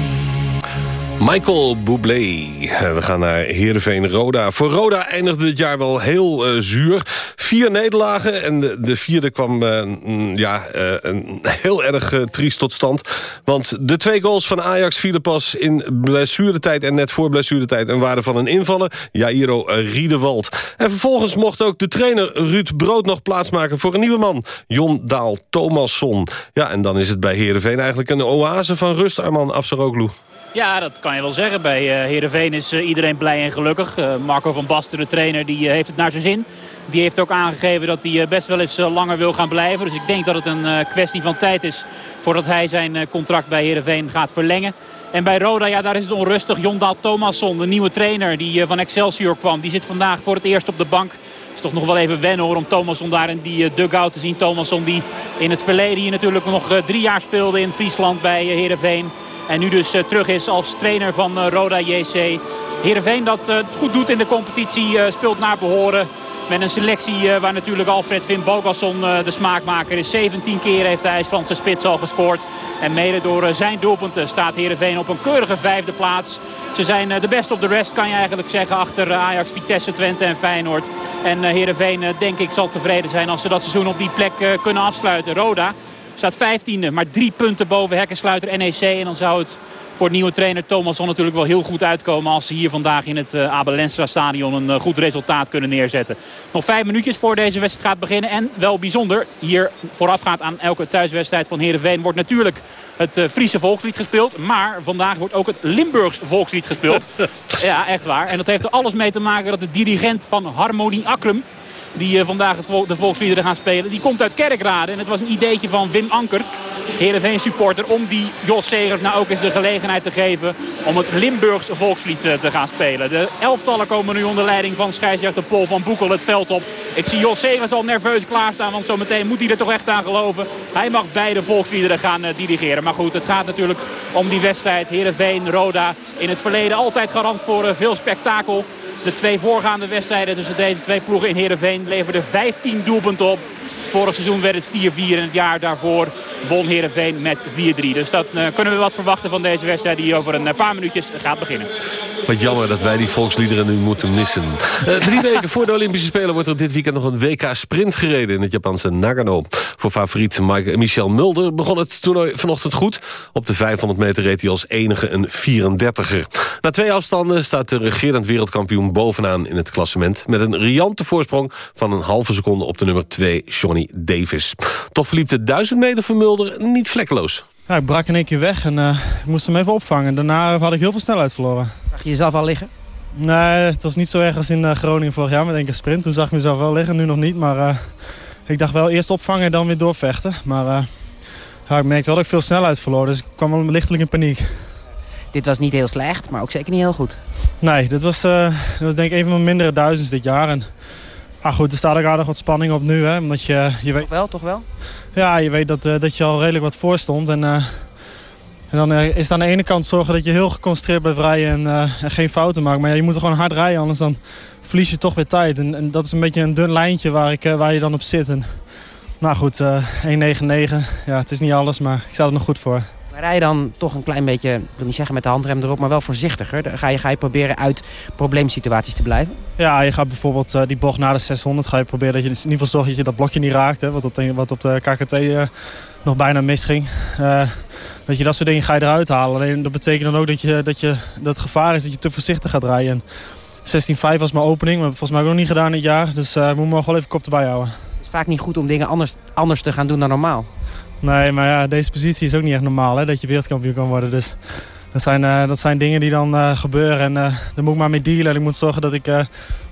Michael Bublé. We gaan naar Heerenveen-Roda. Voor Roda eindigde dit jaar wel heel eh, zuur. Vier nederlagen en de, de vierde kwam eh, mm, ja, eh, een heel erg eh, triest tot stand. Want de twee goals van Ajax vielen pas in blessuretijd... en net voor blessuretijd en waren van een invaller, Jairo Riedewald. En vervolgens mocht ook de trainer Ruud Brood nog plaatsmaken... voor een nieuwe man, Jon Daal Thomasson. Ja, en dan is het bij Heerenveen eigenlijk een oase van rust, Arman Afsaroglu. Ja, dat kan je wel zeggen. Bij uh, Heerenveen is uh, iedereen blij en gelukkig. Uh, Marco van Basten, de trainer, die heeft het naar zijn zin. Die heeft ook aangegeven dat hij best wel eens langer wil gaan blijven. Dus ik denk dat het een kwestie van tijd is voordat hij zijn contract bij Heerenveen gaat verlengen. En bij Roda, ja, daar is het onrustig. Jondaal Thomasson, de nieuwe trainer die van Excelsior kwam. Die zit vandaag voor het eerst op de bank. Is toch nog wel even wennen hoor om Thomasson daar in die dugout te zien. Thomasson die in het verleden hier natuurlijk nog drie jaar speelde in Friesland bij Heerenveen. En nu dus uh, terug is als trainer van uh, Roda JC. Heerenveen dat uh, het goed doet in de competitie. speelt naar behoren. Met een selectie waar natuurlijk Alfred Vin Bogasson de smaakmaker is. 17 keer heeft hij van zijn spits al gescoord. En mede door zijn doelpunten staat Heerenveen op een keurige vijfde plaats. Ze zijn de best of the rest kan je eigenlijk zeggen. Achter Ajax, Vitesse, Twente en Feyenoord. En Heerenveen denk ik zal tevreden zijn als ze dat seizoen op die plek kunnen afsluiten. Roda staat 15e, maar drie punten boven hekkensluiter NEC. En dan zou het voor nieuwe trainer Thomasson natuurlijk wel heel goed uitkomen... als ze hier vandaag in het uh, Abel Lenstra stadion een uh, goed resultaat kunnen neerzetten. Nog vijf minuutjes voor deze wedstrijd gaat beginnen. En wel bijzonder, hier voorafgaand aan elke thuiswedstrijd van Heerenveen... wordt natuurlijk het uh, Friese volkslied gespeeld. Maar vandaag wordt ook het Limburgs volkslied gespeeld. ja, echt waar. En dat heeft er alles mee te maken dat de dirigent van Harmonie Akrum die uh, vandaag de volksliederen gaan spelen. Die komt uit Kerkrade. En het was een ideetje van Wim Anker, Heerenveen supporter... om die Jos Segers nou ook eens de gelegenheid te geven... om het Limburgs volkslied uh, te gaan spelen. De elftallen komen nu onder leiding van scheidsrechter Paul van Boekel het veld op. Ik zie Jos Segers al nerveus klaarstaan, want zometeen moet hij er toch echt aan geloven. Hij mag beide volksliederen gaan uh, dirigeren. Maar goed, het gaat natuurlijk om die wedstrijd. Heerenveen, Roda, in het verleden altijd garant voor veel spektakel. De twee voorgaande wedstrijden tussen deze twee ploegen in Heerenveen leverden 15 doelpunten op. Vorig seizoen werd het 4-4 en het jaar daarvoor won Heerenveen met 4-3. Dus dat uh, kunnen we wat verwachten van deze wedstrijd die over een paar minuutjes gaat beginnen. Wat jammer dat wij die volksliederen nu moeten missen. Uh, drie weken voor de Olympische Spelen wordt er dit weekend nog een WK sprint gereden in het Japanse Nagano. Voor favoriet Mike, Michel Mulder begon het toernooi vanochtend goed. Op de 500 meter reed hij als enige een 34er. Na twee afstanden staat de regerend wereldkampioen bovenaan in het klassement... met een riante voorsprong van een halve seconde op de nummer 2, Johnny Davis. Toch verliep de 1000 meter voor Mulder niet vlekkeloos. Ja, ik brak in één keer weg en uh, ik moest hem even opvangen. Daarna had ik heel veel snelheid verloren. Zag je jezelf al liggen? Nee, het was niet zo erg als in uh, Groningen vorig jaar met één keer sprint. Toen zag ik mezelf wel liggen, nu nog niet. Maar uh, ik dacht wel eerst opvangen en dan weer doorvechten. Maar ja, ik merkte wel dat ik veel snelheid verloor. Dus ik kwam wel lichtelijk in paniek. Dit was niet heel slecht, maar ook zeker niet heel goed. Nee, dit was, dit was denk ik een van mijn mindere duizends dit jaar. En, ah goed, er staat ook aardig wat spanning op nu. Hè, omdat je, je weet... Toch wel, toch wel? Ja, je weet dat, dat je al redelijk wat voor stond. En, uh, en dan uh, is het aan de ene kant zorgen dat je heel geconcentreerd blijft rijden en, en geen fouten maakt. Maar ja, je moet er gewoon hard rijden, anders dan verlies je toch weer tijd. En, en dat is een beetje een dun lijntje waar, ik, waar je dan op zit. En, nou goed, 1,99. Ja, het is niet alles, maar ik sta er nog goed voor. Maar rij je dan toch een klein beetje, ik wil niet zeggen met de handrem erop, maar wel voorzichtiger? Ga je, ga je proberen uit probleemsituaties te blijven? Ja, je gaat bijvoorbeeld uh, die bocht na de 600 ga je proberen dat je in ieder geval zorgt dat je dat blokje niet raakt. Hè, wat, op de, wat op de KKT uh, nog bijna misging. Uh, dat je dat soort dingen ga je eruit halen. Alleen dat betekent dan ook dat, je, dat, je, dat het gevaar is dat je te voorzichtig gaat rijden. 16.5 was mijn opening, maar volgens mij ook nog niet gedaan dit jaar. Dus ik moet me nog wel even kop erbij houden. Het is vaak niet goed om dingen anders, anders te gaan doen dan normaal. Nee, maar ja, deze positie is ook niet echt normaal, hè, dat je wereldkampioen kan worden. Dus dat zijn, uh, dat zijn dingen die dan uh, gebeuren en uh, daar moet ik maar mee dealen. En ik moet zorgen dat ik,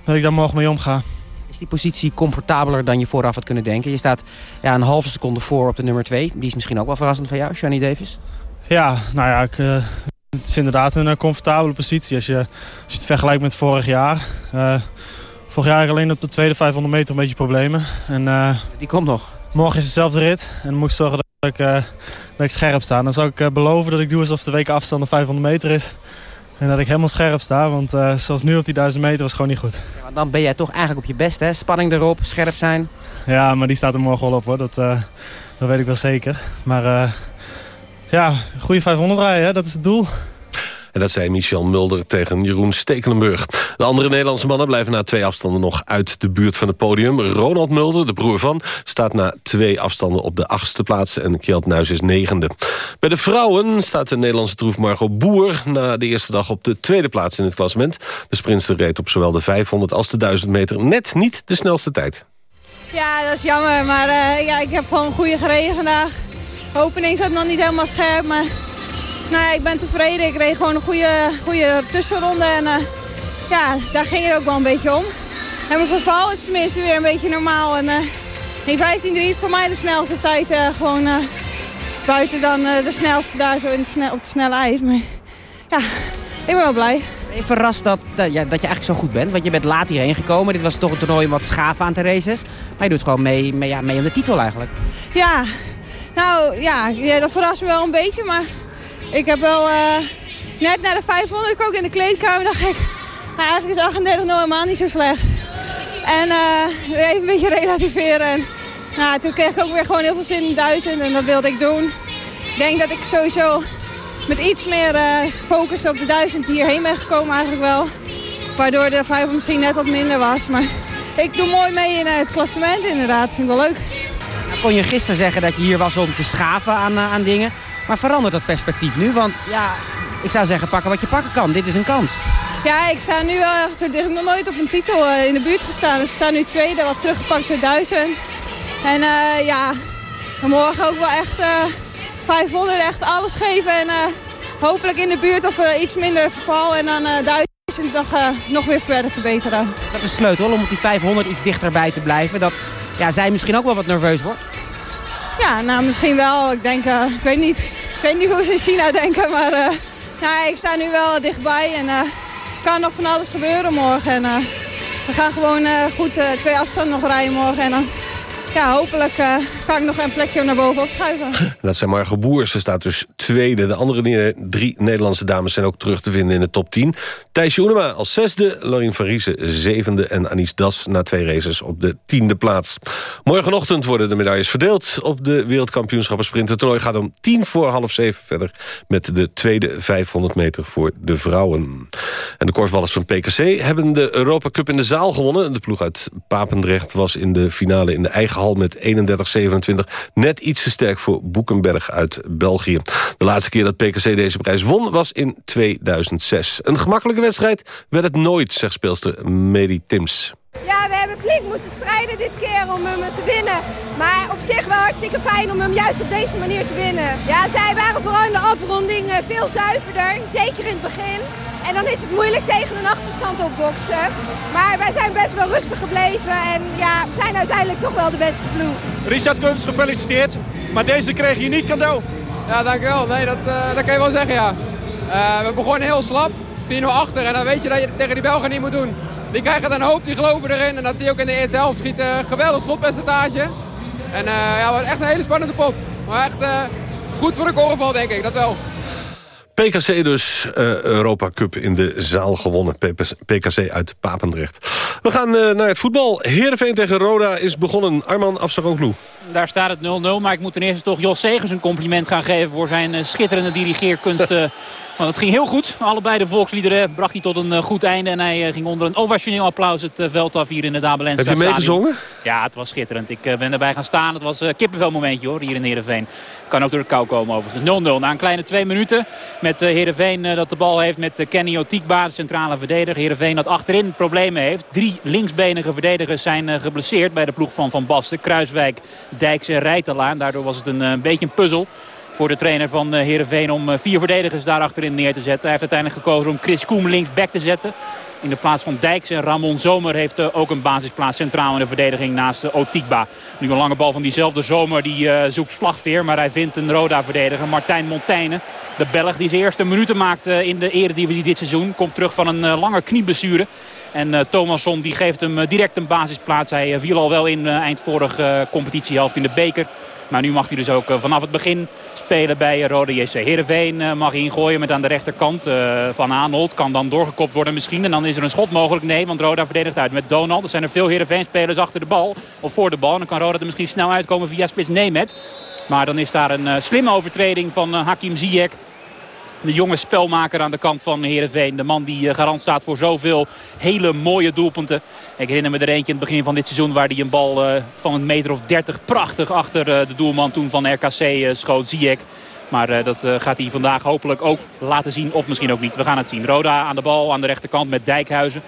dat ik daar morgen mee omga. Is die positie comfortabeler dan je vooraf had kunnen denken? Je staat ja, een halve seconde voor op de nummer 2. Die is misschien ook wel verrassend van jou, Johnny Davis? Ja, nou ja, ik, het is inderdaad een comfortabele positie. Als je, als je het vergelijkt met vorig jaar. vorig jaar alleen op de tweede 500 meter een beetje problemen. En, die komt nog? Morgen is dezelfde rit en dan moet ik zorgen dat ik, uh, dat ik scherp sta. Dan zou ik uh, beloven dat ik doe alsof de week afstand op 500 meter is. En dat ik helemaal scherp sta, want uh, zoals nu op die 1000 meter was gewoon niet goed. Ja, maar dan ben jij toch eigenlijk op je best, hè? Spanning erop, scherp zijn. Ja, maar die staat er morgen wel op, hoor. Dat, dat weet ik wel zeker. Maar ja, goede 500 rijden, hè? dat is het doel. En dat zei Michel Mulder tegen Jeroen Stekelenburg. De andere Nederlandse mannen blijven na twee afstanden nog uit de buurt van het podium. Ronald Mulder, de broer van, staat na twee afstanden op de achtste plaats. En Kjeld Nuis is negende. Bij de vrouwen staat de Nederlandse troef Margot Boer... na de eerste dag op de tweede plaats in het klassement. De sprinster reed op zowel de 500 als de 1000 meter net niet de snelste tijd. Ja, dat is jammer, maar uh, ja, ik heb gewoon een goede gereden vandaag. De opening zat nog niet helemaal scherp, maar nou ik ben tevreden. Ik reed gewoon een goede, goede tussenronde en uh, ja, daar ging het ook wel een beetje om. En mijn verval is tenminste weer een beetje normaal. En uh, in 15.3 is voor mij de snelste tijd uh, gewoon buiten dan de snelste daar zo in op het snelle ijs. Maar ja, ik ben wel blij. Ben je verrast dat, dat, ja, dat je eigenlijk zo goed bent? Want je bent laat hierheen gekomen. Dit was toch een toernooi wat schaaf aan te races. Maar je doet gewoon mee, mee, ja, mee om de titel eigenlijk. Ja, nou ja, ja, dat verrast me wel een beetje. Maar ik heb wel uh, net naar de 500 ik ook in de kleedkamer dacht ik, nou, eigenlijk is 38 nou niet zo slecht. En uh, even een beetje relativeren. En, nou, toen kreeg ik ook weer gewoon heel veel zin in 1000 en dat wilde ik doen. Ik denk dat ik sowieso met iets meer uh, focus op de 1000 hierheen ben gekomen eigenlijk wel. Waardoor de 500 misschien net wat minder was. Maar ik doe mooi mee in het klassement inderdaad. Vind ik wel leuk. Nou, kon je gisteren zeggen dat je hier was om te schaven aan, aan dingen. Maar verandert dat perspectief nu? Want ja, ik zou zeggen pakken wat je pakken kan. Dit is een kans. Ja, ik sta nu wel echt... Ik heb nog nooit op een titel uh, in de buurt gestaan. Dus ik sta nu tweede, wat teruggepakt door duizend. En uh, ja, morgen ook wel echt uh, 500 echt alles geven. En hopelijk in de buurt of iets minder verval. En dan duizend nog, nog weer verder verbeteren. Dat is de sleutel om op die 500 iets dichterbij te blijven. Dat ja, zij misschien ook wel wat nerveus wordt. Ja, nou misschien wel. Ik denk, ik weet niet ik weet niet hoe ze in China denken, maar ja, ik sta nu wel dichtbij. En uh, kan nog van alles gebeuren morgen. En, uh, we gaan gewoon goed twee afstanden nog rijden morgen. En dan ja, hopelijk kan ik nog een plekje naar boven opschuiven. Dat zijn Margot Boer, ze staat dus tweede. De andere drie Nederlandse dames zijn ook terug te vinden in de top 10. Thijs Joenema als zesde, Lorien van Riesen zevende... en Anis Das na twee races op de tiende plaats. Morgenochtend worden de medailles verdeeld... op de wereldkampioenschappen sprint. Het toernooi gaat om tien voor half zeven verder... met de tweede 500 meter voor de vrouwen. En de korfballers van PKC hebben de Europa Cup in de zaal gewonnen. De ploeg uit Papendrecht was in de finale in de eigen hal met 31-27. Net iets te sterk voor Boekenberg uit België. De laatste keer dat PKC deze prijs won was in 2006. Een gemakkelijke wedstrijd werd het nooit, zegt speelster Medi Tims. Ja, we hebben flink moeten strijden dit keer om hem te winnen. Maar op zich wel hartstikke fijn om hem juist op deze manier te winnen. Ja, zij waren vooral in de afronding eh, veel zuiverder, zeker in het begin. En dan is het moeilijk tegen een achterstand opboksen. Maar wij zijn best wel rustig gebleven en ja, zijn uiteindelijk toch wel de beste ploeg. Richard Kunst, gefeliciteerd. Maar deze kreeg je niet cadeau. Ja, dankjewel. Nee, dat, uh, dat kan je wel zeggen, ja. Uh, we begonnen heel slap, 4-0 achter. En dan weet je dat je het tegen die Belgen niet moet doen. Die krijgen dan hoop, die geloven erin. En dat zie je ook in de eerste helft. Schiet een geweldig slotpercentage. En uh, ja, was echt een hele spannende pot. Maar echt goed voor de korfbal, denk ik. Dat wel. PKC dus, Europa Cup in de zaal gewonnen. PKC uit Papendrecht. We gaan naar het voetbal. Heerenveen tegen Roda is begonnen. Arman Afsaroglu. Daar staat het 0-0. Maar ik moet ten eerste toch Jos Segers een compliment gaan geven... voor zijn uh, schitterende dirigeerkunsten Want het ging heel goed. Allebei de volksliederen bracht hij tot een eh, goed einde. En hij eh, ging onder een ovationeel applaus het eh, veld af hier in de Dabelense Heb je meegezongen? Ja, het was schitterend. Ik ben erbij gaan staan. Het was een kippenvel momentje hoor, hier in Heerenveen. Kan ook door de kou komen overigens. 0-0 na een kleine twee minuten. Met Heerenveen dat de bal heeft met Kenny Otikba, de centrale verdediger. Heerenveen dat achterin problemen heeft. Drie linksbenige verdedigers zijn geblesseerd bij de ploeg van Van Basten. Kruiswijk, Dijks en Rijtala. beetje een beetje een puzzel voor de trainer van Heerenveen eh, om eh, vier verdedigers daar achterin neer te zetten. Hij heeft uiteindelijk gekozen om Chris Koem linksback te zetten. In de plaats van Dijks en Ramon Zomer heeft uh, ook een basisplaats centraal in de verdediging naast uh, Otikba. Nu een lange bal van diezelfde Zomer die uh, zoekt slagveer. Maar hij vindt een Roda-verdediger, Martijn Montaigne. De Belg die zijn eerste minuten maakt in de eredivisie dit seizoen. Komt terug van een lange knieblessure. En Thomasson die geeft hem direct een basisplaats. Hij viel al wel in eind vorige competitiehelft in de beker. Maar nu mag hij dus ook eh, vanaf het begin spelen bij Rode JC. Heerenveen eh, mag ingooien met aan de rechterkant eh, Van Aanholt. Kan dan doorgekopt worden misschien. En dan er een schot mogelijk. Nee, want Roda verdedigt uit met Donald. Er zijn er veel Heerenveen-spelers achter de bal. Of voor de bal. En dan kan Roda er misschien snel uitkomen via spits Nemet. Maar dan is daar een slimme overtreding van Hakim Ziyech. De jonge spelmaker aan de kant van Heerenveen. De man die garant staat voor zoveel hele mooie doelpunten. Ik herinner me er eentje in het begin van dit seizoen... waar hij een bal van een meter of dertig prachtig achter de doelman toen van RKC schoot. Ziyech. Maar dat gaat hij vandaag hopelijk ook laten zien. Of misschien ook niet. We gaan het zien. Roda aan de bal aan de rechterkant met Dijkhuizen.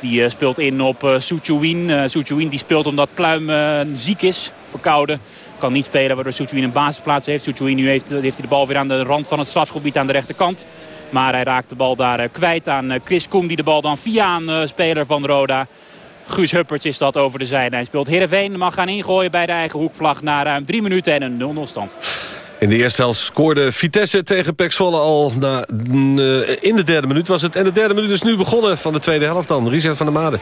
Die speelt in op uh, Suchuin. Die speelt omdat Pluim ziek is, verkouden. Kan niet spelen waardoor Suchuin een basisplaats heeft. Suchuin nu heeft, heeft hij de bal weer aan de rand van het strafgebied aan de rechterkant. Maar hij raakt de bal daar kwijt aan Chris Koem. Die de bal dan via een speler van Roda Guus Hupperts is dat over de zijlijn. Speelt Heerenveen mag gaan ingooien bij de eigen hoekvlag na ruim drie minuten en een 0-0 stand. In de eerste helft scoorde Vitesse tegen Pek al na, in de derde minuut was het. En de derde minuut is nu begonnen van de tweede helft dan. Richard van der Made.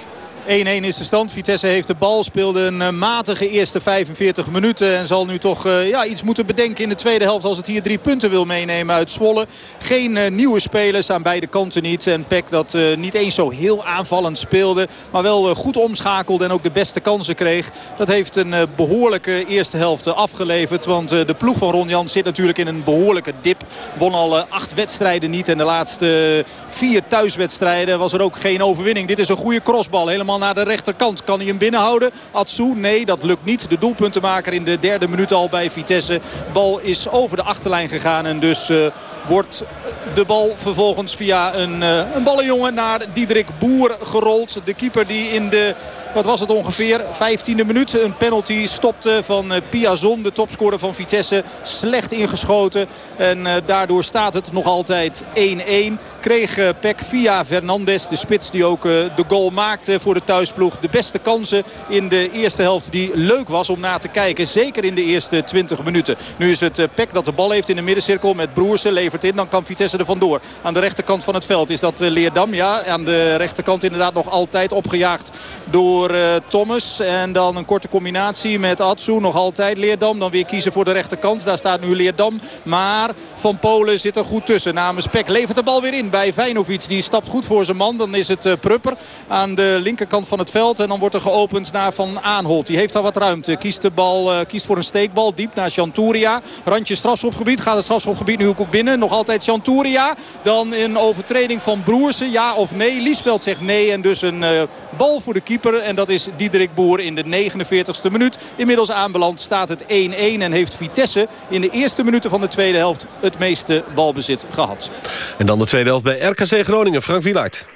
1-1 is de stand. Vitesse heeft de bal, speelde een eh, matige eerste 45 minuten. En zal nu toch uh, ja, iets moeten bedenken in de tweede helft als het hier drie punten wil meenemen uit Zwolle. Geen uh, nieuwe spelers aan beide kanten niet. En Peck dat niet eens zo heel aanvallend speelde. Maar wel goed omschakelde en ook de beste kansen kreeg. Dat heeft een behoorlijke eerste helft afgeleverd. Want de ploeg van Ron Jan zit natuurlijk in een behoorlijke dip. Won al acht wedstrijden niet. En de laatste vier thuiswedstrijden was er ook geen overwinning. Dit is een goede crossbal. Helemaal naar de rechterkant. Kan hij hem binnenhouden? Atsu? Nee, dat lukt niet. De doelpuntenmaker in de derde minuut al bij Vitesse. Bal is over de achterlijn gegaan. En dus uh, wordt de bal vervolgens via een, uh, een ballenjongen naar Diederik Boer gerold. De keeper die in de wat was het ongeveer, 15e minuut. Een penalty stopte van eh, Piazon, de topscorer van Vitesse. Slecht ingeschoten en uh, daardoor staat het nog altijd 1-1. Kreeg uh, Peck via Fernandes, de spits die ook de goal maakte voor de thuisploeg. De beste kansen in de eerste helft die leuk was om na te kijken. Zeker in de eerste 20 minuten. Nu is het Peck dat de bal heeft in de middencirkel met Broersen. Levert in, dan kan Vitesse er vandoor. Aan de rechterkant van het veld is dat Leerdam. Ja, aan de rechterkant inderdaad nog altijd opgejaagd door door uh, Thomas. En dan een korte combinatie met Atsu. Nog altijd Leerdam. Dan weer kiezen voor de rechterkant. Daar staat nu Leerdam. Maar Van Polen zit er goed tussen. Namens Pek levert de bal weer in bij Vijnovic. Die stapt goed voor zijn man. Dan is het uh, Prupper aan de linkerkant van het veld. En dan wordt er geopend naar Van Aanholt. Die heeft daar wat ruimte. Kiest, de bal, uh, kiest voor een steekbal. Diep naar Chanturia. Randje strafschopgebied. Gaat het strafschopgebied nu ook binnen. Nog altijd Chanturia. Dan een overtreding van Broersen. Ja of nee. Liesveld zegt nee. En dus een bal voor de keeper. En dat is Diederik Boer in de 49ste minuut. Inmiddels aanbeland staat het 1-1 en heeft Vitesse in de eerste minuten van de tweede helft het meeste balbezit gehad. En dan de tweede helft bij RKC Groningen. Frank Wielaert.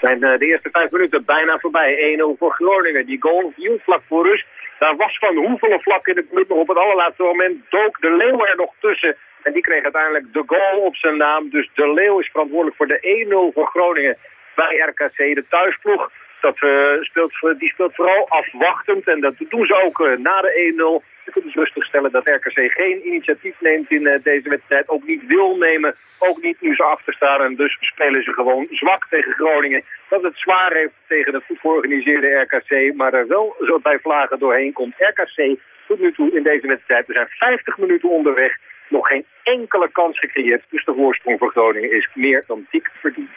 zijn eh, de eerste vijf minuten bijna voorbij. 1-0 voor Groningen. Die goal viel vlak voor rust. Daar was Van Hoevelen vlak in het minuut nog op het allerlaatste moment. Dook de Leeuw er nog tussen. En die kreeg uiteindelijk de goal op zijn naam. Dus de Leeuw is verantwoordelijk voor de 1-0 voor Groningen bij RKC. De thuisploeg dat, eh, speelt, die speelt vooral afwachtend. En dat doen ze ook eh, na de 1-0. Je kunt dus rustig stellen dat RKC geen initiatief neemt in uh, deze wedstrijd. Ook niet wil nemen, ook niet nu ze achter staan. En dus spelen ze gewoon zwak tegen Groningen. Dat het zwaar heeft tegen het goed georganiseerde RKC. Maar er wel zo bij vlagen doorheen komt. RKC tot nu toe in deze wedstrijd. We zijn 50 minuten onderweg. Nog geen enkele kans gecreëerd. Dus de voorsprong voor Groningen is meer dan dik verdiend.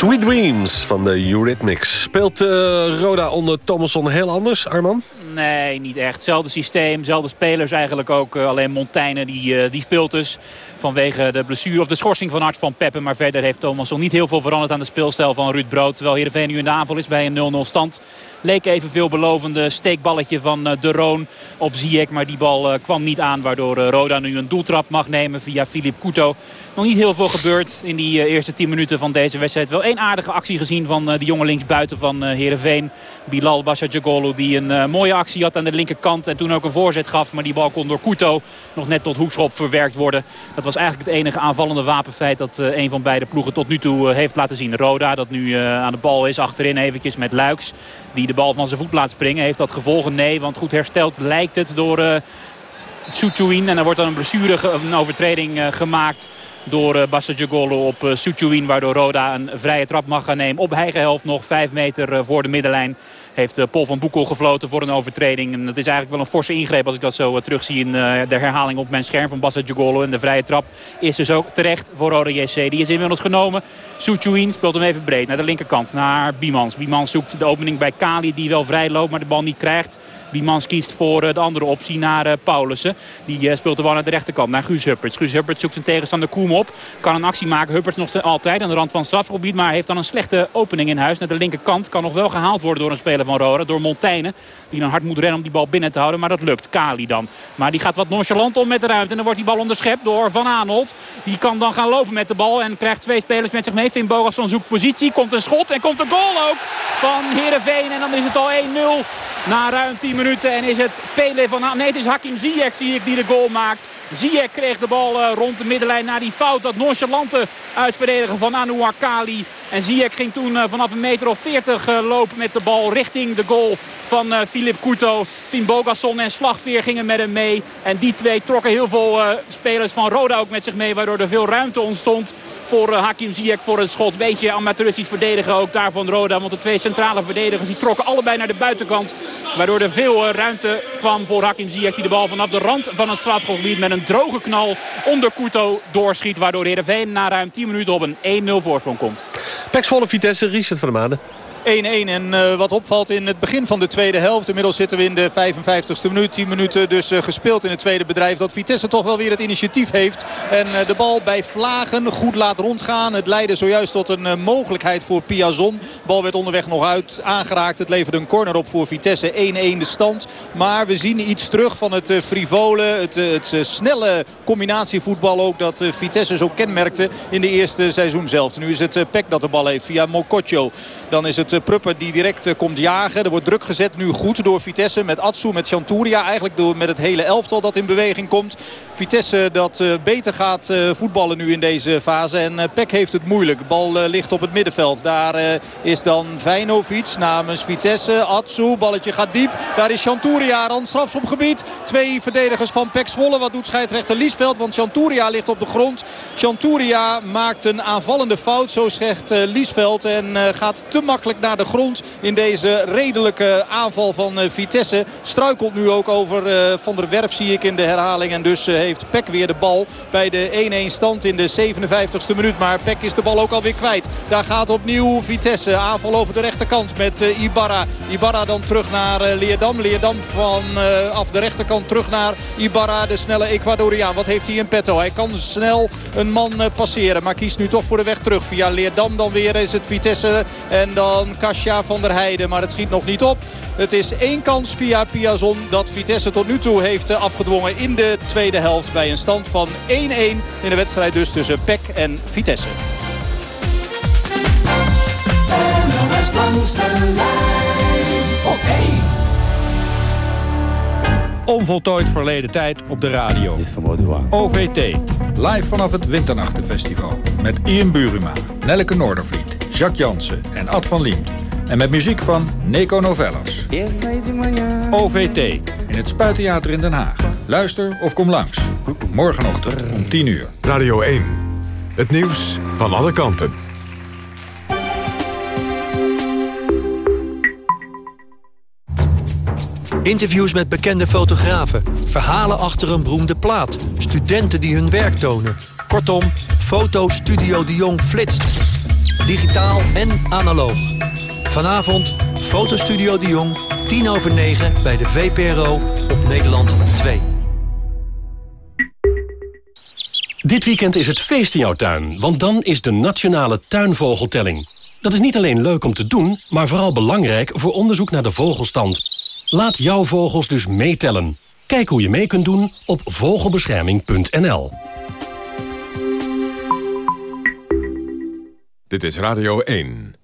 Sweet Dreams van de Eurythmics. Speelt eh, Roda onder Thomasson heel anders, Arman? Nee, niet echt. Hetzelfde systeem, zelfde spelers eigenlijk ook. Eh, alleen Montaigne die, eh, die speelt dus vanwege de blessure of de schorsing van Hart van Peppen. Maar verder heeft Thomasson niet heel veel veranderd aan de speelstijl van Ruud Brood. Terwijl Heerenveen nu in de aanval is bij een 0-0 stand. Leek even veelbelovende steekballetje van eh, De Roon op Ziyech. Maar die bal kwam niet aan waardoor Roda nu een doeltrap mag nemen via Filip Couto. Nog niet heel veel gebeurd in die eerste 10 minuten van deze wedstrijd. Wel één aardige actie gezien van de jonge linksbuiten van Heerenveen. Bilal Bashajagolu die een mooie actie had aan de linkerkant. En toen ook een voorzet gaf. Maar die bal kon door Couto nog net tot hoekschop verwerkt worden. Dat was eigenlijk het enige aanvallende wapenfeit dat eh, een van beide ploegen tot nu toe eh, heeft laten zien. Roda dat nu eh, aan de bal is achterin eventjes met Luiks. Die de bal van zijn voet laat springen. Heeft dat gevolgen? Nee, want goed hersteld lijkt het door... Tsuchuin. En er wordt dan een blessure, een overtreding gemaakt door uh, Bassagogolo op uh. Waardoor Roda een vrije trap mag gaan nemen. Op eigen helft nog 5 meter voor de middenlijn heeft uh, Paul van Boekel gefloten voor een overtreding. En dat is eigenlijk wel een forse ingreep als ik dat zo uh, terugzie in uh, de herhaling op mijn scherm van Bassa Jogolo. En de vrije trap is dus ook terecht voor Rode JC. Die is inmiddels genomen. Suchuin speelt hem even breed naar de linkerkant, naar Biemans. Biemans zoekt de opening bij Kali die wel vrij loopt, maar de bal niet krijgt. Biemans kiest voor de andere optie naar Paulussen. Die speelt de bal naar de rechterkant, naar Guus Hupperts. Guus Hupperts zoekt zijn tegenstander Koem op. Kan een actie maken. Hupperts nog altijd aan de rand van het strafgebied. Maar heeft dan een slechte opening in huis naar de linkerkant. Kan nog wel gehaald worden door een speler Door Montaigne. Die dan hard moet rennen om die bal binnen te houden. Maar dat lukt. Kali dan. Maar die gaat wat nonchalant om met de ruimte. En dan wordt die bal onderschept door Van Aanholt. Die kan dan gaan lopen met de bal. En krijgt twee spelers met zich mee. Finn Bogasson zoekt positie. Komt een schot. En komt een goal ook van Heerenveen. En dan is het al 1-0 na ruim 10 minuten. En is het Pele van... Nee, het is Hakim Ziyech zie ik die de goal maakt. Ziyech kreeg de bal uh, rond de middenlijn na die fout. Dat nonchalante uitverdedigen van Anouar Kali. En Ziyech ging toen uh, vanaf een meter of 40 uh, lopen met de bal richting de goal van Filip Couto. Finn Bogasson en Slagveer gingen met hem mee. En die twee trokken heel veel spelers van Roda ook met zich mee. Waardoor er veel ruimte ontstond voor Hakim Ziyech voor een schot. Beetje amateuristisch verdedigen ook daar van Roda. Want de twee centrale verdedigers die trokken allebei naar de buitenkant. Waardoor er veel ruimte kwam voor Hakim Ziyech. Die de bal vanaf de rand van het strafgebied met een een droge knal onder Couto doorschiet. Waardoor Heerenveen na ruim 10 minuten op een 1-0 voorsprong komt. Peks volle Vitesse, Richard van der Maden. 1-1. En uh, wat opvalt in het begin van de tweede helft. Inmiddels zitten we in de 55ste minuut. 10 minuten dus uh, gespeeld in het tweede bedrijf. Dat Vitesse toch wel weer het initiatief heeft. En uh, de bal bij Vlagen goed laat rondgaan. Het leidde zojuist tot een mogelijkheid voor Piazon. De bal werd onderweg nog uit aangeraakt. Het leverde een corner op voor Vitesse. 1-1 de stand. Maar we zien iets terug van het frivole. Het, het snelle combinatievoetbal ook. Dat Vitesse zo kenmerkte in de eerste seizoen zelf. Nu is het Peck dat de bal heeft via Mokotjo. Dan is het Prupper die direct komt jagen. Er wordt druk gezet nu goed door Vitesse met Atsu, met Chanturia. Eigenlijk door, met het hele elftal dat in beweging komt. Vitesse dat beter gaat voetballen nu in deze fase. En Peck heeft het moeilijk. Bal ligt op het middenveld. Daar is dan Vijnovic namens Vitesse. Atsu, balletje gaat diep. Daar is Chanturia aan strafschopgebied. Twee verdedigers van Peck Zwolle. Wat doet scheidsrechter Liesveld? Want Chanturia ligt op de grond. Chanturia maakt een aanvallende fout. Zo zegt Liesveld. En gaat te makkelijk naar de grond in deze redelijke aanval van Vitesse. Struikelt nu ook over Van der Werf zie ik in de herhaling. En dus heeft Peck weer de bal bij de 1-1 stand in de 57ste minuut. Maar Peck is de bal ook alweer kwijt. Daar gaat opnieuw Vitesse. Aanval over de rechterkant met Ibarra. Ibarra dan terug naar Leerdam. Leerdam van af de rechterkant terug naar Ibarra. De snelle Ecuadoriaan. Wat heeft hij in petto? Hij kan snel een man passeren. Maar kiest nu toch voor de weg terug. Via Leerdam dan weer is het Vitesse. En dan Kasia van der Heijden. Maar het schiet nog niet op. Het is één kans via Piazon dat Vitesse tot nu toe heeft afgedwongen in de tweede helft. Bij een stand van 1-1 in de wedstrijd dus tussen PEC en Vitesse. Onvoltooid verleden tijd op de radio. OVT, live vanaf het Winternachtenfestival. Met Ian Buruma, Nelleke Noordervliet, Jacques Jansen en Ad van Liemt. En met muziek van Neko Novellas. OVT in het Spuittheater in Den Haag. Luister of kom langs. Morgenochtend om 10 uur. Radio 1. Het nieuws van alle kanten. Interviews met bekende fotografen. Verhalen achter een beroemde plaat. Studenten die hun werk tonen. Kortom, Foto Studio de Jong flitst. Digitaal en analoog. Vanavond Fotostudio de Jong, 10 over 9 bij de VPRO op Nederland 2. Dit weekend is het feest in jouw tuin, want dan is de Nationale Tuinvogeltelling. Dat is niet alleen leuk om te doen, maar vooral belangrijk voor onderzoek naar de vogelstand. Laat jouw vogels dus meetellen. Kijk hoe je mee kunt doen op vogelbescherming.nl. Dit is Radio 1.